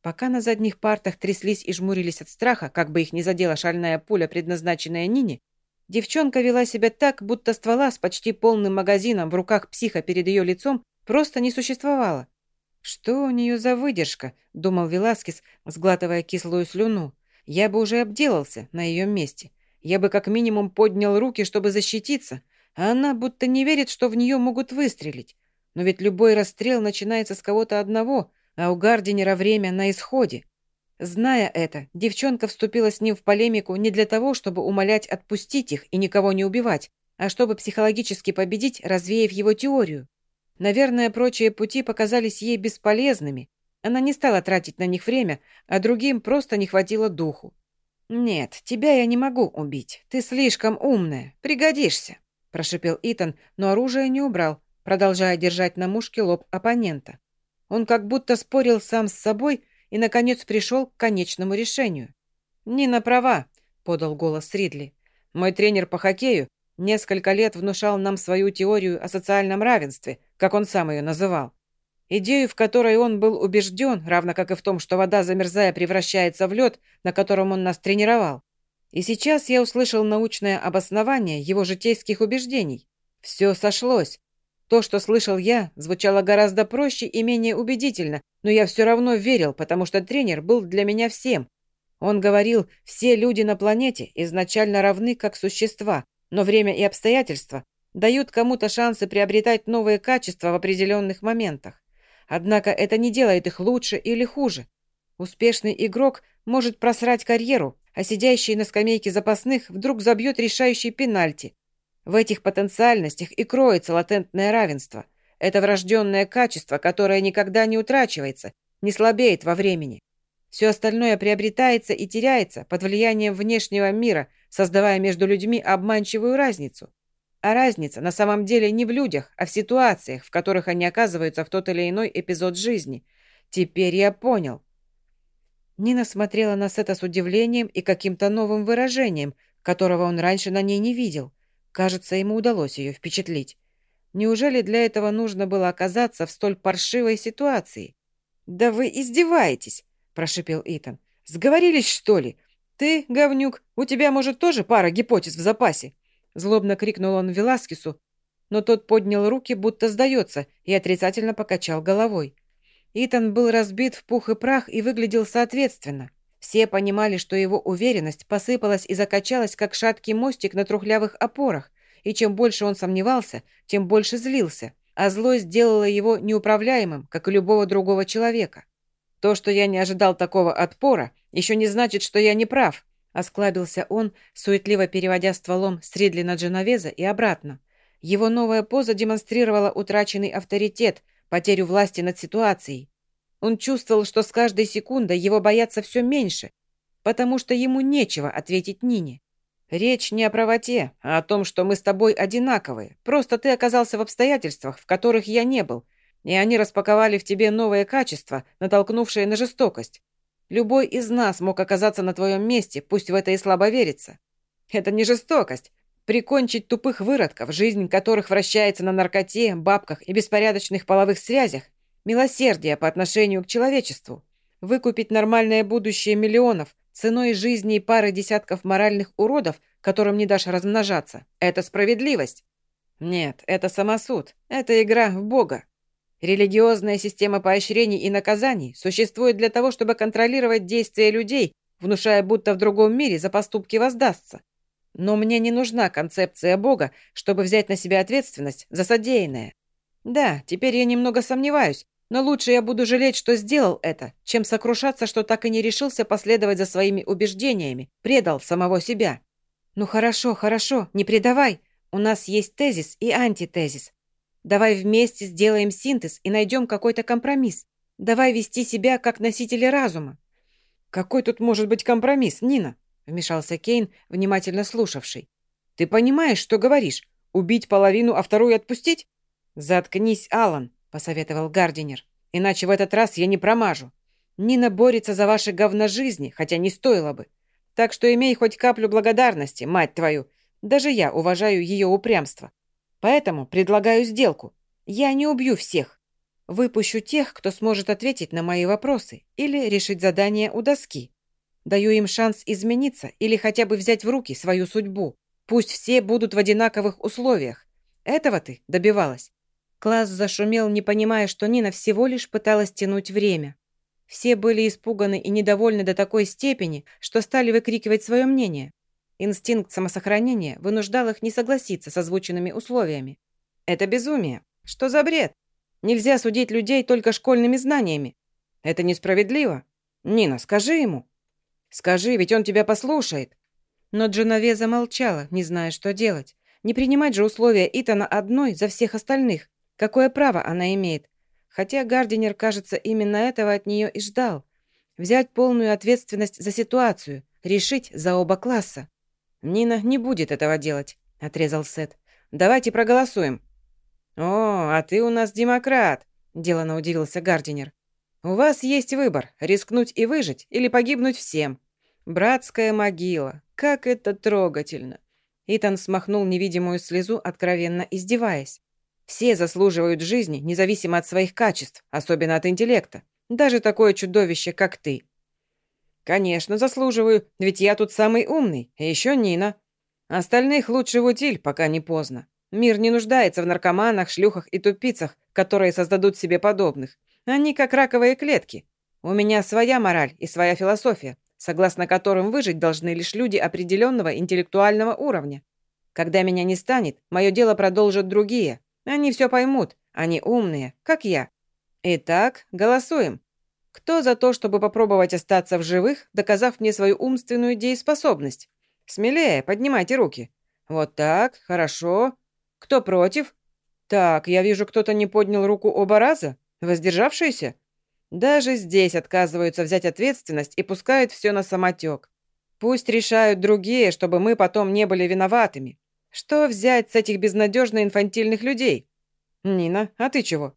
Пока на задних партах тряслись и жмурились от страха, как бы их не задела шальная пуля, предназначенная Нине, девчонка вела себя так, будто ствола с почти полным магазином в руках психа перед ее лицом просто не существовало. «Что у нее за выдержка?» — думал Веласкес, сглатывая кислую слюну. «Я бы уже обделался на ее месте. Я бы как минимум поднял руки, чтобы защититься, а она будто не верит, что в нее могут выстрелить. Но ведь любой расстрел начинается с кого-то одного, а у Гардинера время на исходе. Зная это, девчонка вступила с ним в полемику не для того, чтобы умолять отпустить их и никого не убивать, а чтобы психологически победить, развеяв его теорию. Наверное, прочие пути показались ей бесполезными. Она не стала тратить на них время, а другим просто не хватило духу. «Нет, тебя я не могу убить. Ты слишком умная. Пригодишься», – прошипел Итан, но оружие не убрал, продолжая держать на мушке лоб оппонента. Он как будто спорил сам с собой и, наконец, пришел к конечному решению. «Нина права», — подал голос Ридли. «Мой тренер по хоккею несколько лет внушал нам свою теорию о социальном равенстве, как он сам ее называл. Идею, в которой он был убежден, равно как и в том, что вода, замерзая, превращается в лед, на котором он нас тренировал. И сейчас я услышал научное обоснование его житейских убеждений. Все сошлось. То, что слышал я, звучало гораздо проще и менее убедительно, но я все равно верил, потому что тренер был для меня всем. Он говорил, все люди на планете изначально равны как существа, но время и обстоятельства дают кому-то шансы приобретать новые качества в определенных моментах. Однако это не делает их лучше или хуже. Успешный игрок может просрать карьеру, а сидящий на скамейке запасных вдруг забьет решающий пенальти. В этих потенциальностях и кроется латентное равенство. Это врожденное качество, которое никогда не утрачивается, не слабеет во времени. Все остальное приобретается и теряется под влиянием внешнего мира, создавая между людьми обманчивую разницу. А разница на самом деле не в людях, а в ситуациях, в которых они оказываются в тот или иной эпизод жизни. Теперь я понял. Нина смотрела на Сета с удивлением и каким-то новым выражением, которого он раньше на ней не видел. Кажется, ему удалось ее впечатлить. Неужели для этого нужно было оказаться в столь паршивой ситуации? «Да вы издеваетесь!» – прошипел Итан. «Сговорились, что ли? Ты, говнюк, у тебя, может, тоже пара гипотез в запасе?» Злобно крикнул он Веласкесу, но тот поднял руки, будто сдается, и отрицательно покачал головой. Итан был разбит в пух и прах и выглядел соответственно. Все понимали, что его уверенность посыпалась и закачалась, как шаткий мостик на трухлявых опорах, и чем больше он сомневался, тем больше злился, а злость сделала его неуправляемым, как и любого другого человека. То, что я не ожидал такого отпора, еще не значит, что я не прав, Осклабился он, суетливо переводя стволом с Ридли на Дженовеза и обратно. Его новая поза демонстрировала утраченный авторитет, потерю власти над ситуацией. Он чувствовал, что с каждой секундой его боятся все меньше, потому что ему нечего ответить Нине. «Речь не о правоте, а о том, что мы с тобой одинаковые. Просто ты оказался в обстоятельствах, в которых я не был, и они распаковали в тебе новые качества, натолкнувшие на жестокость. Любой из нас мог оказаться на твоем месте, пусть в это и слабо верится. Это не жестокость. Прикончить тупых выродков, жизнь которых вращается на наркоте, бабках и беспорядочных половых связях. Милосердие по отношению к человечеству. Выкупить нормальное будущее миллионов ценой жизни и пары десятков моральных уродов, которым не дашь размножаться. Это справедливость. Нет, это самосуд. Это игра в Бога. Религиозная система поощрений и наказаний существует для того, чтобы контролировать действия людей, внушая, будто в другом мире за поступки воздастся. Но мне не нужна концепция Бога, чтобы взять на себя ответственность за содеянное. Да, теперь я немного сомневаюсь, но лучше я буду жалеть, что сделал это, чем сокрушаться, что так и не решился последовать за своими убеждениями, предал самого себя. Ну хорошо, хорошо, не предавай. У нас есть тезис и антитезис. Давай вместе сделаем синтез и найдем какой-то компромисс. Давай вести себя как носители разума». «Какой тут может быть компромисс, Нина?» вмешался Кейн, внимательно слушавший. «Ты понимаешь, что говоришь? Убить половину, а вторую отпустить?» «Заткнись, Алан», — посоветовал Гардинер. «Иначе в этот раз я не промажу. Нина борется за ваши говно жизни, хотя не стоило бы. Так что имей хоть каплю благодарности, мать твою. Даже я уважаю ее упрямство. Поэтому предлагаю сделку. Я не убью всех. Выпущу тех, кто сможет ответить на мои вопросы или решить задание у доски. Даю им шанс измениться или хотя бы взять в руки свою судьбу. Пусть все будут в одинаковых условиях. Этого ты добивалась. Класс зашумел, не понимая, что Нина всего лишь пыталась тянуть время. Все были испуганы и недовольны до такой степени, что стали выкрикивать свое мнение. Инстинкт самосохранения вынуждал их не согласиться с озвученными условиями. Это безумие. Что за бред? Нельзя судить людей только школьными знаниями. Это несправедливо. Нина, скажи ему. Скажи, ведь он тебя послушает. Но Дженове замолчала, не зная, что делать. Не принимать же условия Итана одной за всех остальных. Какое право она имеет? Хотя Гардинер, кажется, именно этого от нее и ждал. Взять полную ответственность за ситуацию, решить за оба класса. «Нина не будет этого делать», — отрезал Сет. «Давайте проголосуем». «О, а ты у нас демократ», — делано удивился Гардинер. «У вас есть выбор — рискнуть и выжить или погибнуть всем. Братская могила. Как это трогательно!» Итан смахнул невидимую слезу, откровенно издеваясь. Все заслуживают жизни, независимо от своих качеств, особенно от интеллекта. Даже такое чудовище, как ты. Конечно, заслуживаю, ведь я тут самый умный, и еще Нина. Остальных лучше в утиль, пока не поздно. Мир не нуждается в наркоманах, шлюхах и тупицах, которые создадут себе подобных. Они как раковые клетки. У меня своя мораль и своя философия, согласно которым выжить должны лишь люди определенного интеллектуального уровня. Когда меня не станет, мое дело продолжат другие. Они все поймут. Они умные, как я. Итак, голосуем. Кто за то, чтобы попробовать остаться в живых, доказав мне свою умственную дееспособность? Смелее, поднимайте руки. Вот так, хорошо. Кто против? Так, я вижу, кто-то не поднял руку оба раза. Воздержавшиеся? Даже здесь отказываются взять ответственность и пускают все на самотек. Пусть решают другие, чтобы мы потом не были виноватыми. Что взять с этих безнадежно инфантильных людей? Нина, а ты чего?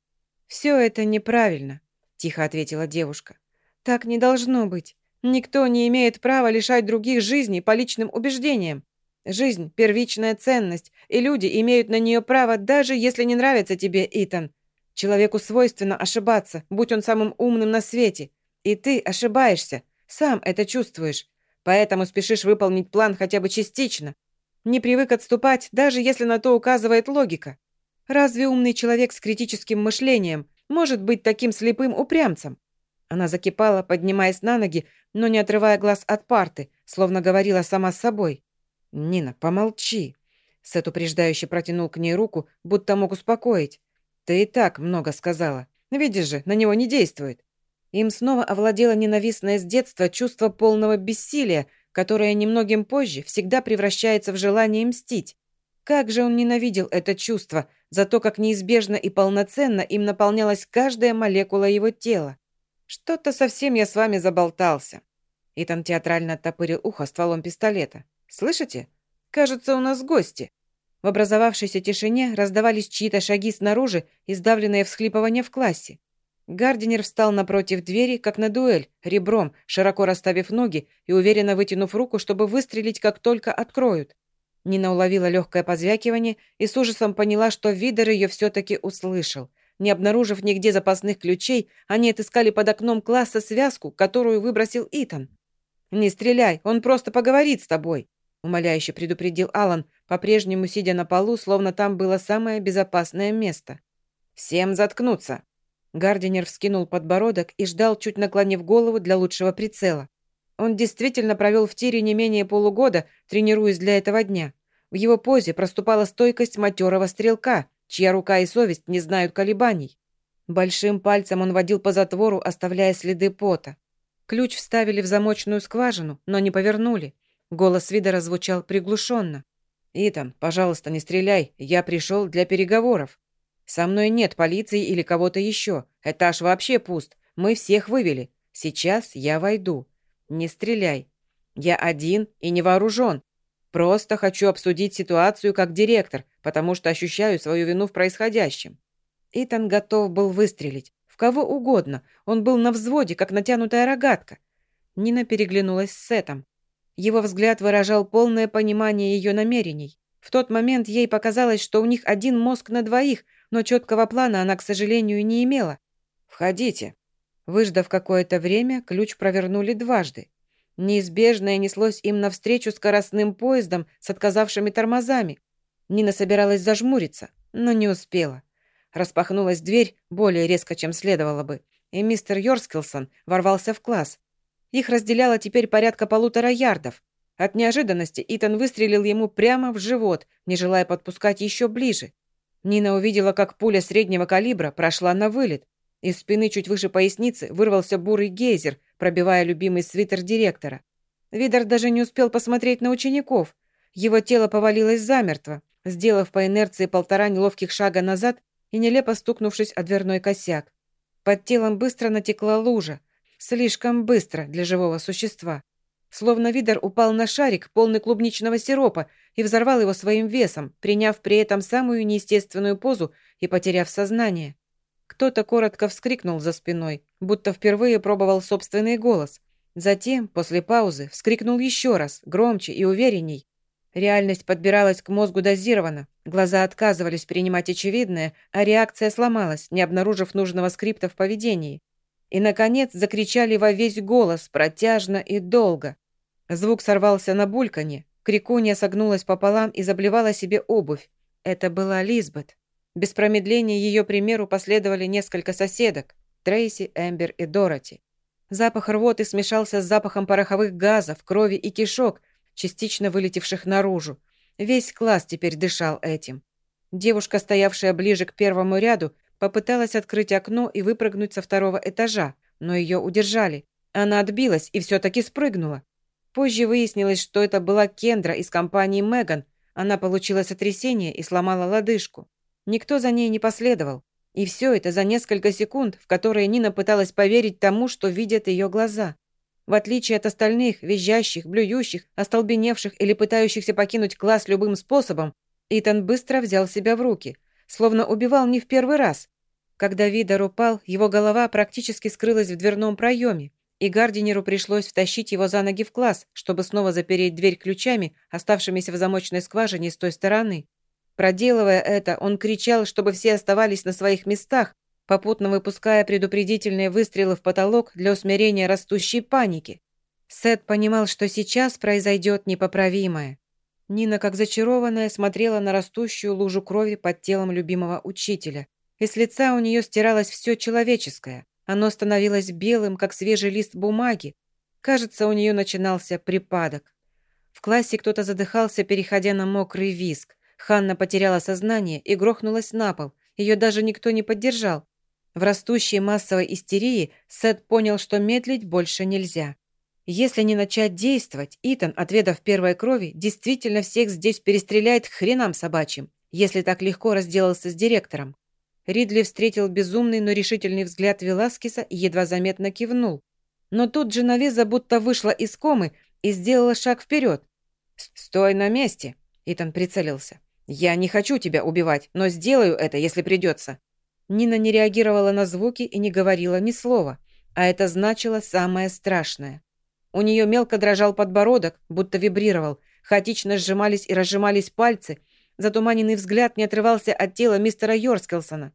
Все это неправильно, тихо ответила девушка. Так не должно быть. Никто не имеет права лишать других жизни по личным убеждениям. Жизнь – первичная ценность, и люди имеют на нее право, даже если не нравится тебе, Итан. Человеку свойственно ошибаться, будь он самым умным на свете. И ты ошибаешься, сам это чувствуешь. Поэтому спешишь выполнить план хотя бы частично. Не привык отступать, даже если на то указывает логика. Разве умный человек с критическим мышлением может быть таким слепым упрямцем? Она закипала, поднимаясь на ноги, но не отрывая глаз от парты, словно говорила сама с собой. «Нина, помолчи!» Сет упреждающе протянул к ней руку, будто мог успокоить. Ты и так много сказала. Видишь же, на него не действует. Им снова овладело ненавистное с детства чувство полного бессилия, которое немногим позже всегда превращается в желание мстить. Как же он ненавидел это чувство, за то, как неизбежно и полноценно им наполнялась каждая молекула его тела. Что-то совсем я с вами заболтался. Итан театрально оттопырил ухо стволом пистолета. «Слышите? Кажется, у нас гости». В образовавшейся тишине раздавались чьи-то шаги снаружи и сдавленное всхлипывание в классе. Гардинер встал напротив двери, как на дуэль, ребром, широко расставив ноги и уверенно вытянув руку, чтобы выстрелить, как только откроют. Нина уловила легкое позвякивание и с ужасом поняла, что Видер ее все-таки услышал. Не обнаружив нигде запасных ключей, они отыскали под окном класса связку, которую выбросил Итан. «Не стреляй, он просто поговорит с тобой», умоляюще предупредил Алан, по-прежнему сидя на полу, словно там было самое безопасное место. «Всем заткнуться!» Гардинер вскинул подбородок и ждал, чуть наклонив голову для лучшего прицела. Он действительно провел в тире не менее полугода, тренируясь для этого дня. В его позе проступала стойкость матерого стрелка, чья рука и совесть не знают колебаний. Большим пальцем он водил по затвору, оставляя следы пота. Ключ вставили в замочную скважину, но не повернули. Голос Видера звучал приглушенно. «Итан, пожалуйста, не стреляй. Я пришел для переговоров. Со мной нет полиции или кого-то еще. Этаж вообще пуст. Мы всех вывели. Сейчас я войду. Не стреляй. Я один и не вооружен. Просто хочу обсудить ситуацию как директор, потому что ощущаю свою вину в происходящем». Итан готов был выстрелить. В кого угодно. Он был на взводе, как натянутая рогатка. Нина переглянулась с Сетом. Его взгляд выражал полное понимание ее намерений. В тот момент ей показалось, что у них один мозг на двоих, но четкого плана она, к сожалению, не имела. «Входите». Выждав какое-то время, ключ провернули дважды. Неизбежное неслось им навстречу скоростным поездом с отказавшими тормозами. Нина собиралась зажмуриться, но не успела. Распахнулась дверь более резко, чем следовало бы, и мистер Йорскилсон ворвался в класс, их разделяло теперь порядка полутора ярдов. От неожиданности Итан выстрелил ему прямо в живот, не желая подпускать еще ближе. Нина увидела, как пуля среднего калибра прошла на вылет. Из спины чуть выше поясницы вырвался бурый гейзер, пробивая любимый свитер директора. Видер даже не успел посмотреть на учеников. Его тело повалилось замертво, сделав по инерции полтора неловких шага назад и нелепо стукнувшись о дверной косяк. Под телом быстро натекла лужа, Слишком быстро для живого существа. Словно Видер упал на шарик, полный клубничного сиропа, и взорвал его своим весом, приняв при этом самую неестественную позу и потеряв сознание. Кто-то коротко вскрикнул за спиной, будто впервые пробовал собственный голос. Затем, после паузы, вскрикнул еще раз, громче и уверенней. Реальность подбиралась к мозгу дозированно, глаза отказывались принимать очевидное, а реакция сломалась, не обнаружив нужного скрипта в поведении. И, наконец, закричали во весь голос, протяжно и долго. Звук сорвался на бульканье, крикунья согнулась пополам и заблевала себе обувь. Это была Лизбет. Без промедления ее примеру последовали несколько соседок – Трейси, Эмбер и Дороти. Запах рвоты смешался с запахом пороховых газов, крови и кишок, частично вылетевших наружу. Весь класс теперь дышал этим. Девушка, стоявшая ближе к первому ряду, попыталась открыть окно и выпрыгнуть со второго этажа, но ее удержали. Она отбилась и все-таки спрыгнула. Позже выяснилось, что это была Кендра из компании «Меган». Она получила сотрясение и сломала лодыжку. Никто за ней не последовал. И все это за несколько секунд, в которые Нина пыталась поверить тому, что видят ее глаза. В отличие от остальных, визжащих, блюющих, остолбеневших или пытающихся покинуть класс любым способом, Итан быстро взял себя в руки, словно убивал не в первый раз. Когда Видор упал, его голова практически скрылась в дверном проеме, и Гардинеру пришлось втащить его за ноги в класс, чтобы снова запереть дверь ключами, оставшимися в замочной скважине с той стороны. Проделывая это, он кричал, чтобы все оставались на своих местах, попутно выпуская предупредительные выстрелы в потолок для усмирения растущей паники. Сет понимал, что сейчас произойдет непоправимое. Нина, как зачарованная, смотрела на растущую лужу крови под телом любимого учителя. И с лица у нее стиралось все человеческое. Оно становилось белым, как свежий лист бумаги. Кажется, у нее начинался припадок. В классе кто-то задыхался, переходя на мокрый виск. Ханна потеряла сознание и грохнулась на пол. Ее даже никто не поддержал. В растущей массовой истерии Сет понял, что медлить больше нельзя. Если не начать действовать, Итан, отведав первой крови, действительно всех здесь перестреляет к хренам собачьим, если так легко разделался с директором. Ридли встретил безумный, но решительный взгляд Веласкеса и едва заметно кивнул. Но тут Дженовеза будто вышла из комы и сделала шаг вперед. «Стой на месте!» – Итан прицелился. «Я не хочу тебя убивать, но сделаю это, если придется». Нина не реагировала на звуки и не говорила ни слова, а это значило самое страшное. У нее мелко дрожал подбородок, будто вибрировал, хаотично сжимались и разжимались пальцы, затуманенный взгляд не отрывался от тела мистера Йорскелсона.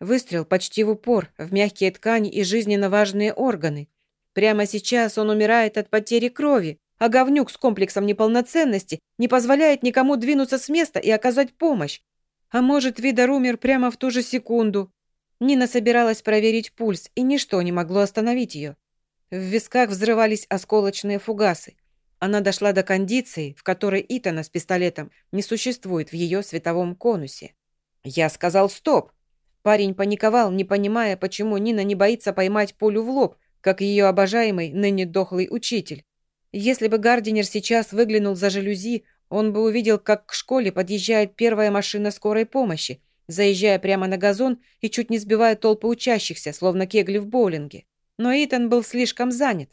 Выстрел почти в упор, в мягкие ткани и жизненно важные органы. Прямо сейчас он умирает от потери крови, а говнюк с комплексом неполноценности не позволяет никому двинуться с места и оказать помощь. А может, Видар умер прямо в ту же секунду. Нина собиралась проверить пульс, и ничто не могло остановить ее. В висках взрывались осколочные фугасы. Она дошла до кондиции, в которой Итана с пистолетом не существует в ее световом конусе. Я сказал «стоп». Парень паниковал, не понимая, почему Нина не боится поймать пулю в лоб, как ее обожаемый, ныне дохлый учитель. Если бы Гардинер сейчас выглянул за жалюзи, он бы увидел, как к школе подъезжает первая машина скорой помощи, заезжая прямо на газон и чуть не сбивая толпы учащихся, словно кегли в боулинге. Но Итан был слишком занят.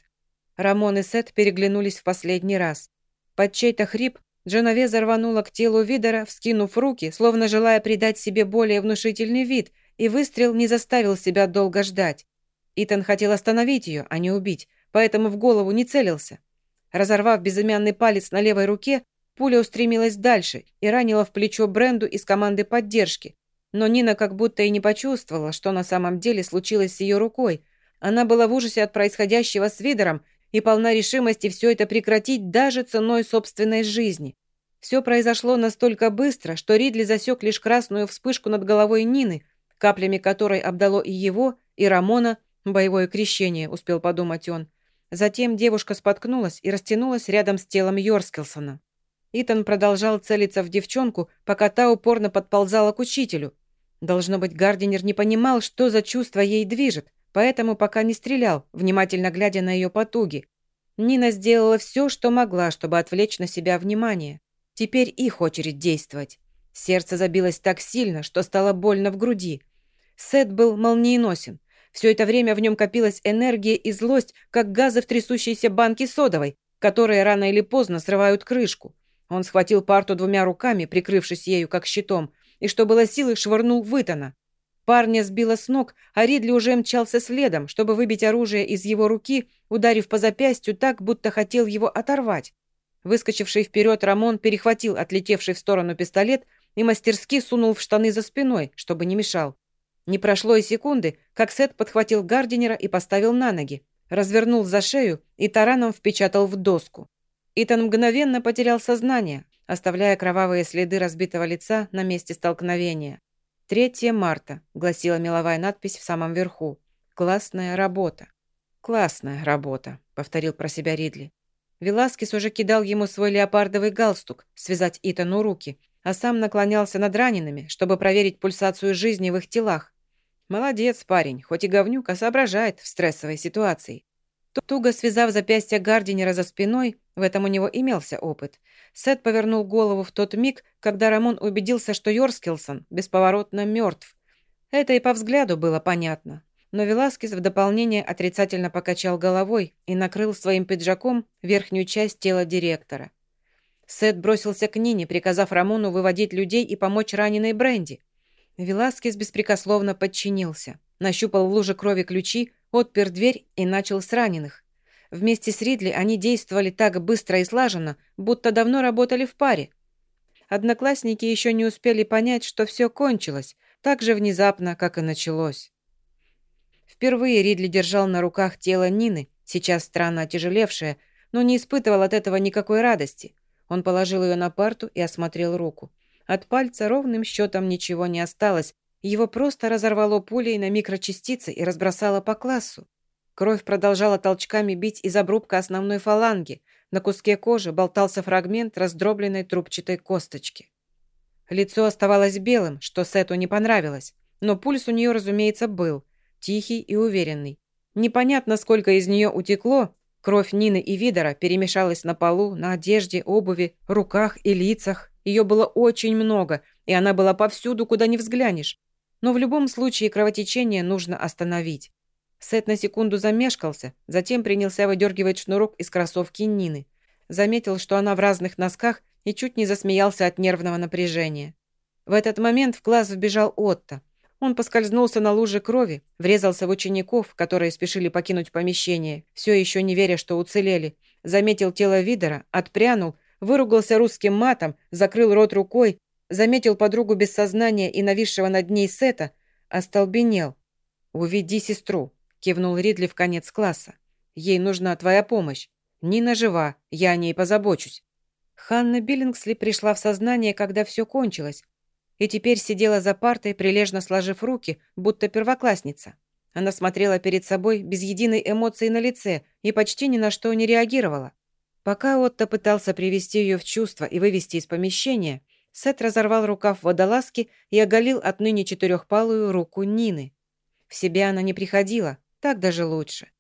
Рамон и Сет переглянулись в последний раз. Под чей-то хрип Дженовеза рванула к телу Видера, вскинув руки, словно желая придать себе более внушительный вид, и выстрел не заставил себя долго ждать. Итан хотел остановить ее, а не убить, поэтому в голову не целился. Разорвав безымянный палец на левой руке, Пуля устремилась дальше и ранила в плечо Бренду из команды поддержки. Но Нина как будто и не почувствовала, что на самом деле случилось с ее рукой. Она была в ужасе от происходящего с Видером и полна решимости все это прекратить даже ценой собственной жизни. Все произошло настолько быстро, что Ридли засек лишь красную вспышку над головой Нины, каплями которой обдало и его, и Рамона, боевое крещение, успел подумать он. Затем девушка споткнулась и растянулась рядом с телом Йорскелсона. Итан продолжал целиться в девчонку, пока та упорно подползала к учителю. Должно быть, Гардинер не понимал, что за чувство ей движет, поэтому пока не стрелял, внимательно глядя на ее потуги. Нина сделала все, что могла, чтобы отвлечь на себя внимание. Теперь их очередь действовать. Сердце забилось так сильно, что стало больно в груди. Сет был молниеносен. Все это время в нем копилась энергия и злость, как газы в трясущейся банке содовой, которые рано или поздно срывают крышку. Он схватил парту двумя руками, прикрывшись ею как щитом, и, что было силы, швырнул в Итана. Парня сбило с ног, а Ридли уже мчался следом, чтобы выбить оружие из его руки, ударив по запястью так, будто хотел его оторвать. Выскочивший вперед Рамон перехватил отлетевший в сторону пистолет и мастерски сунул в штаны за спиной, чтобы не мешал. Не прошло и секунды, как Сет подхватил Гардинера и поставил на ноги, развернул за шею и тараном впечатал в доску. Итан мгновенно потерял сознание, оставляя кровавые следы разбитого лица на месте столкновения. «3 марта», — гласила меловая надпись в самом верху. «Классная работа». «Классная работа», — повторил про себя Ридли. Веласкес уже кидал ему свой леопардовый галстук, связать Итану руки, а сам наклонялся над ранеными, чтобы проверить пульсацию жизни в их телах. Молодец парень, хоть и говнюк, а соображает в стрессовой ситуации. Туго связав запястье Гардинера за спиной, в этом у него имелся опыт, Сет повернул голову в тот миг, когда Рамон убедился, что Йорскилсон бесповоротно мертв. Это и по взгляду было понятно. Но Веласкес в дополнение отрицательно покачал головой и накрыл своим пиджаком верхнюю часть тела директора. Сет бросился к Нине, приказав Рамону выводить людей и помочь раненой Бренди. Веласкес беспрекословно подчинился. Нащупал в луже крови ключи, отпер дверь и начал с раненых. Вместе с Ридли они действовали так быстро и слаженно, будто давно работали в паре. Одноклассники еще не успели понять, что все кончилось, так же внезапно, как и началось. Впервые Ридли держал на руках тело Нины, сейчас странно отяжелевшее, но не испытывал от этого никакой радости. Он положил ее на парту и осмотрел руку. От пальца ровным счетом ничего не осталось. Его просто разорвало пулей на микрочастицы и разбросало по классу. Кровь продолжала толчками бить из обрубка основной фаланги. На куске кожи болтался фрагмент раздробленной трубчатой косточки. Лицо оставалось белым, что Сету не понравилось. Но пульс у нее, разумеется, был. Тихий и уверенный. Непонятно, сколько из нее утекло, Кровь Нины и Видора перемешалась на полу, на одежде, обуви, руках и лицах. Ее было очень много, и она была повсюду, куда ни взглянешь. Но в любом случае кровотечение нужно остановить. Сет на секунду замешкался, затем принялся выдергивать шнурок из кроссовки Нины. Заметил, что она в разных носках, и чуть не засмеялся от нервного напряжения. В этот момент в класс вбежал Отто. Он поскользнулся на луже крови, врезался в учеников, которые спешили покинуть помещение, все еще не веря, что уцелели. Заметил тело Видера, отпрянул, выругался русским матом, закрыл рот рукой, заметил подругу без сознания и нависшего над ней Сета, остолбенел. «Уведи сестру», — кивнул Ридли в конец класса. «Ей нужна твоя помощь. Нина жива, я о ней позабочусь». Ханна Биллингсли пришла в сознание, когда все кончилось, и теперь сидела за партой, прилежно сложив руки, будто первоклассница. Она смотрела перед собой без единой эмоции на лице и почти ни на что не реагировала. Пока Отто пытался привести ее в чувство и вывести из помещения, Сет разорвал рукав водолазки и оголил отныне четырехпалую руку Нины. В себя она не приходила, так даже лучше.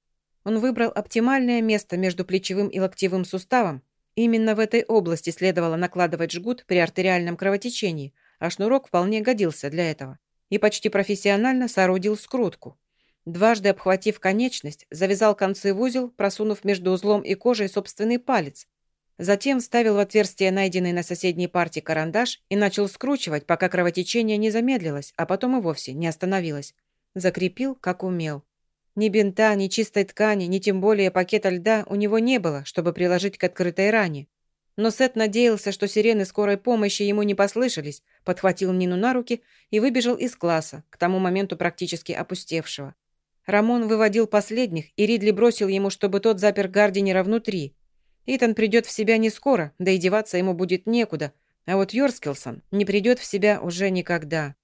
Он выбрал оптимальное место между плечевым и локтевым суставом. Именно в этой области следовало накладывать жгут при артериальном кровотечении, а шнурок вполне годился для этого, и почти профессионально соорудил скрутку. Дважды обхватив конечность, завязал концы в узел, просунув между узлом и кожей собственный палец. Затем вставил в отверстие найденный на соседней парте карандаш и начал скручивать, пока кровотечение не замедлилось, а потом и вовсе не остановилось. Закрепил, как умел. Ни бинта, ни чистой ткани, ни тем более пакета льда у него не было, чтобы приложить к открытой ране. Но Сет надеялся, что сирены скорой помощи ему не послышались, подхватил Нину на руки и выбежал из класса, к тому моменту практически опустевшего. Рамон выводил последних, и Ридли бросил ему, чтобы тот запер Гардинера внутри. Итан придет в себя не скоро, да и деваться ему будет некуда, а вот Йорскилсон не придет в себя уже никогда.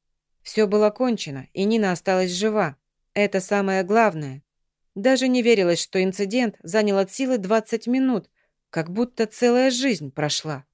Все было кончено, и Нина осталась жива. Это самое главное. Даже не верилось, что инцидент занял от силы 20 минут, как будто целая жизнь прошла.